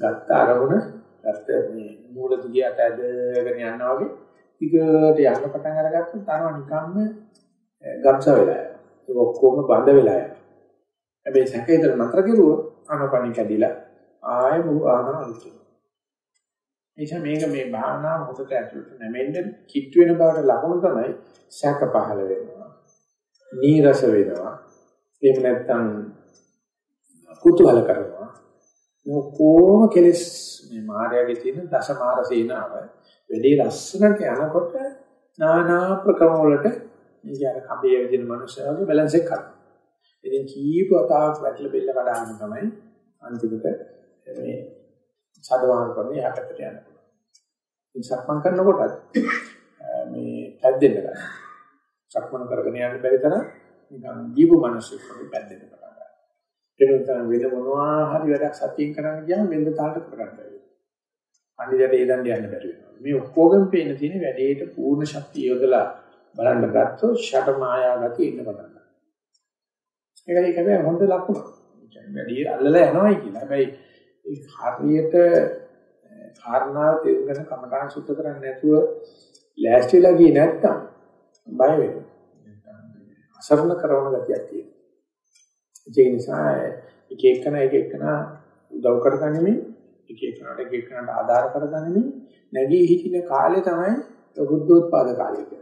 ගත්ත අරමුණ ගත්ත මේ මූල දිගට ඇදගෙන යනවා වගේ ටිකට යන්න පටන් අරගත්තොත් අරව නිකම්ම ගම්ස වෙලා යනවා. ඒක ඔක්කොම බඳ වෙලා යනවා. හැබැයි සැකේතර නතර කෙරුවොත් අනපනි කැඩිලා ආයෙ මු ආන අලුත් වෙනවා. එනිසා මේක මේ භාවනා මොහොතට ඇතුළට නැමෙන්න කිට් වෙන බවට ලකුණු තමයි සැක පහළ වෙනවා. නීරස වෙනවා. එහෙම නැත්නම් කුතුහල කරනවා. මේ කොහොම කෙලස් මේ මායාවේ තියෙන දසමාර සීනාව වැඩි ලස්සනට යනකොට නානා ප්‍රකම වලට මේක අර කබේ විදින මනුස්සයා වගේ බැලන්ස් එක කරනවා. ඉතින් කීප වතාවක් වැටලා බෙල්ල කඩාගෙන තමයි අන්තිමට මේ සාධවාන කරන්නේ යහපතට යනවා. ඉතින් සක්මන් කරනකොට මේ පැද්දෙන්න ගන්න. සක්මන් කරගෙන යන්න බැරි තරම් නිකන් ජීව මනසෙක් වගේ පැද්දෙන්න පටන් ගන්නවා. ඒක නිසා වෙන මොනවා හරි වැඩක් සතියෙන් කරන්න ගියාම වෙන්ද තාලට කරගන්න බැහැ. අනිදට ඒ දණ්ඩ යන්න බැරි වෙනවා. මේ ඔක්කොගෙම පේන තියෙන වැඩේට පූර්ණ ශක්තිය යොදලා බලන්න ගත්තොත් ෂට මායා ගතිය ඉන්න පටන් ගන්නවා. ඒක ඒක හැබැයි හොඳ ලකුණක්. වැඩි අල්ලලා යනවායි කියලා. හැබැයි ඒ හරියට කාරණාව තේරුම් ගන්න කමඨාන් සුද්ධ කරන්නේ නැතුව ලෑස්ති වෙලා ගියේ නැත්තම් බය වෙනවා. අසරණ කරන ගතියක් තියෙනවා. ඒ නිසා එක එකන එක එකන උදව් කරගන්නේ එක එකනට එක එකනට ආධාර කරගන්නේ නැගී හිටින කාලේ තමයි බුද්ධෝත්පාද කාලය කියන්නේ.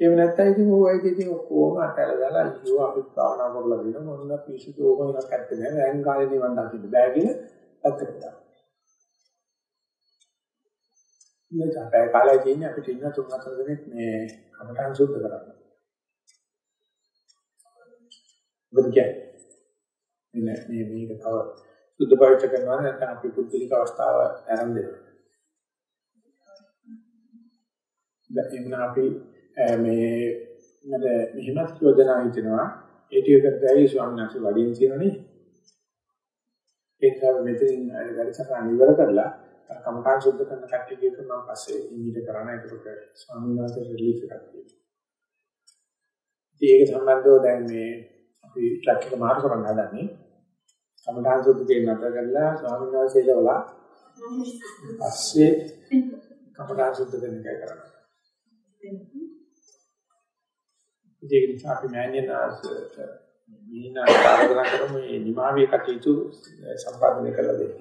එහෙම නැත්නම් ඉතින් ඕවයි ඉතින් ඔක්කොම අතහැරලා දාලා අයියෝ අපි භාවනා කරලා දින මොන පිසුතු ඕම එකක් ඇත්තේ නැහැ. දැන් කාලේ නිවන් දකින්න බෑ කියලා පැත්තකට දානවා. මේ අපේ කාලේ තියෙන අපිට ඉන්න තුන් හතර දෙනෙක් මේ කමඨාන් සුද්ධ කරන්න. මොකද කියන්නේ? මේ මේ මේක තව සුද්ධ පවිත්‍ර කරනවා නැත්නම් අපි පුදුලික අවස්ථාව ආරම්භ දෙනවා. දැන් අපි මේ මම මෙහෙමත් යෝජනා හිතනවා ඒ ටික කරද්දී ස්වාමීන් වහන්සේ වඩින් කියනනේ ඒක මෙතනින් වැඩසටහන ඉවර කරලා කමඨාන් සුද්ධ කරන කට්ටිය කියනවා පස්සේ ඉංග්‍රීසි කරන එකට ස්වාමීන් වහන්සේ රිලීස් එකක් තියෙනවා. ඒක සම්බන්ධව දැන් මේ අපි ට්‍රක් එක මාරු කරන්න හදන්නේ. කමඨාන් සුද්ධ කියන නතර කරලා ස්වාමීන් වහන්සේ ඉලවලා පස්සේ (laughs) කමඨාන් සුද්ධ කරන එකයි කරන්නේ. ඒක නිසා අපි මෑණියන් ආශ්‍රිත මීනා ආරාධනා කරමු මේ නිමාවේ කටයුතු සම්පාදනය කළ දෙන්න.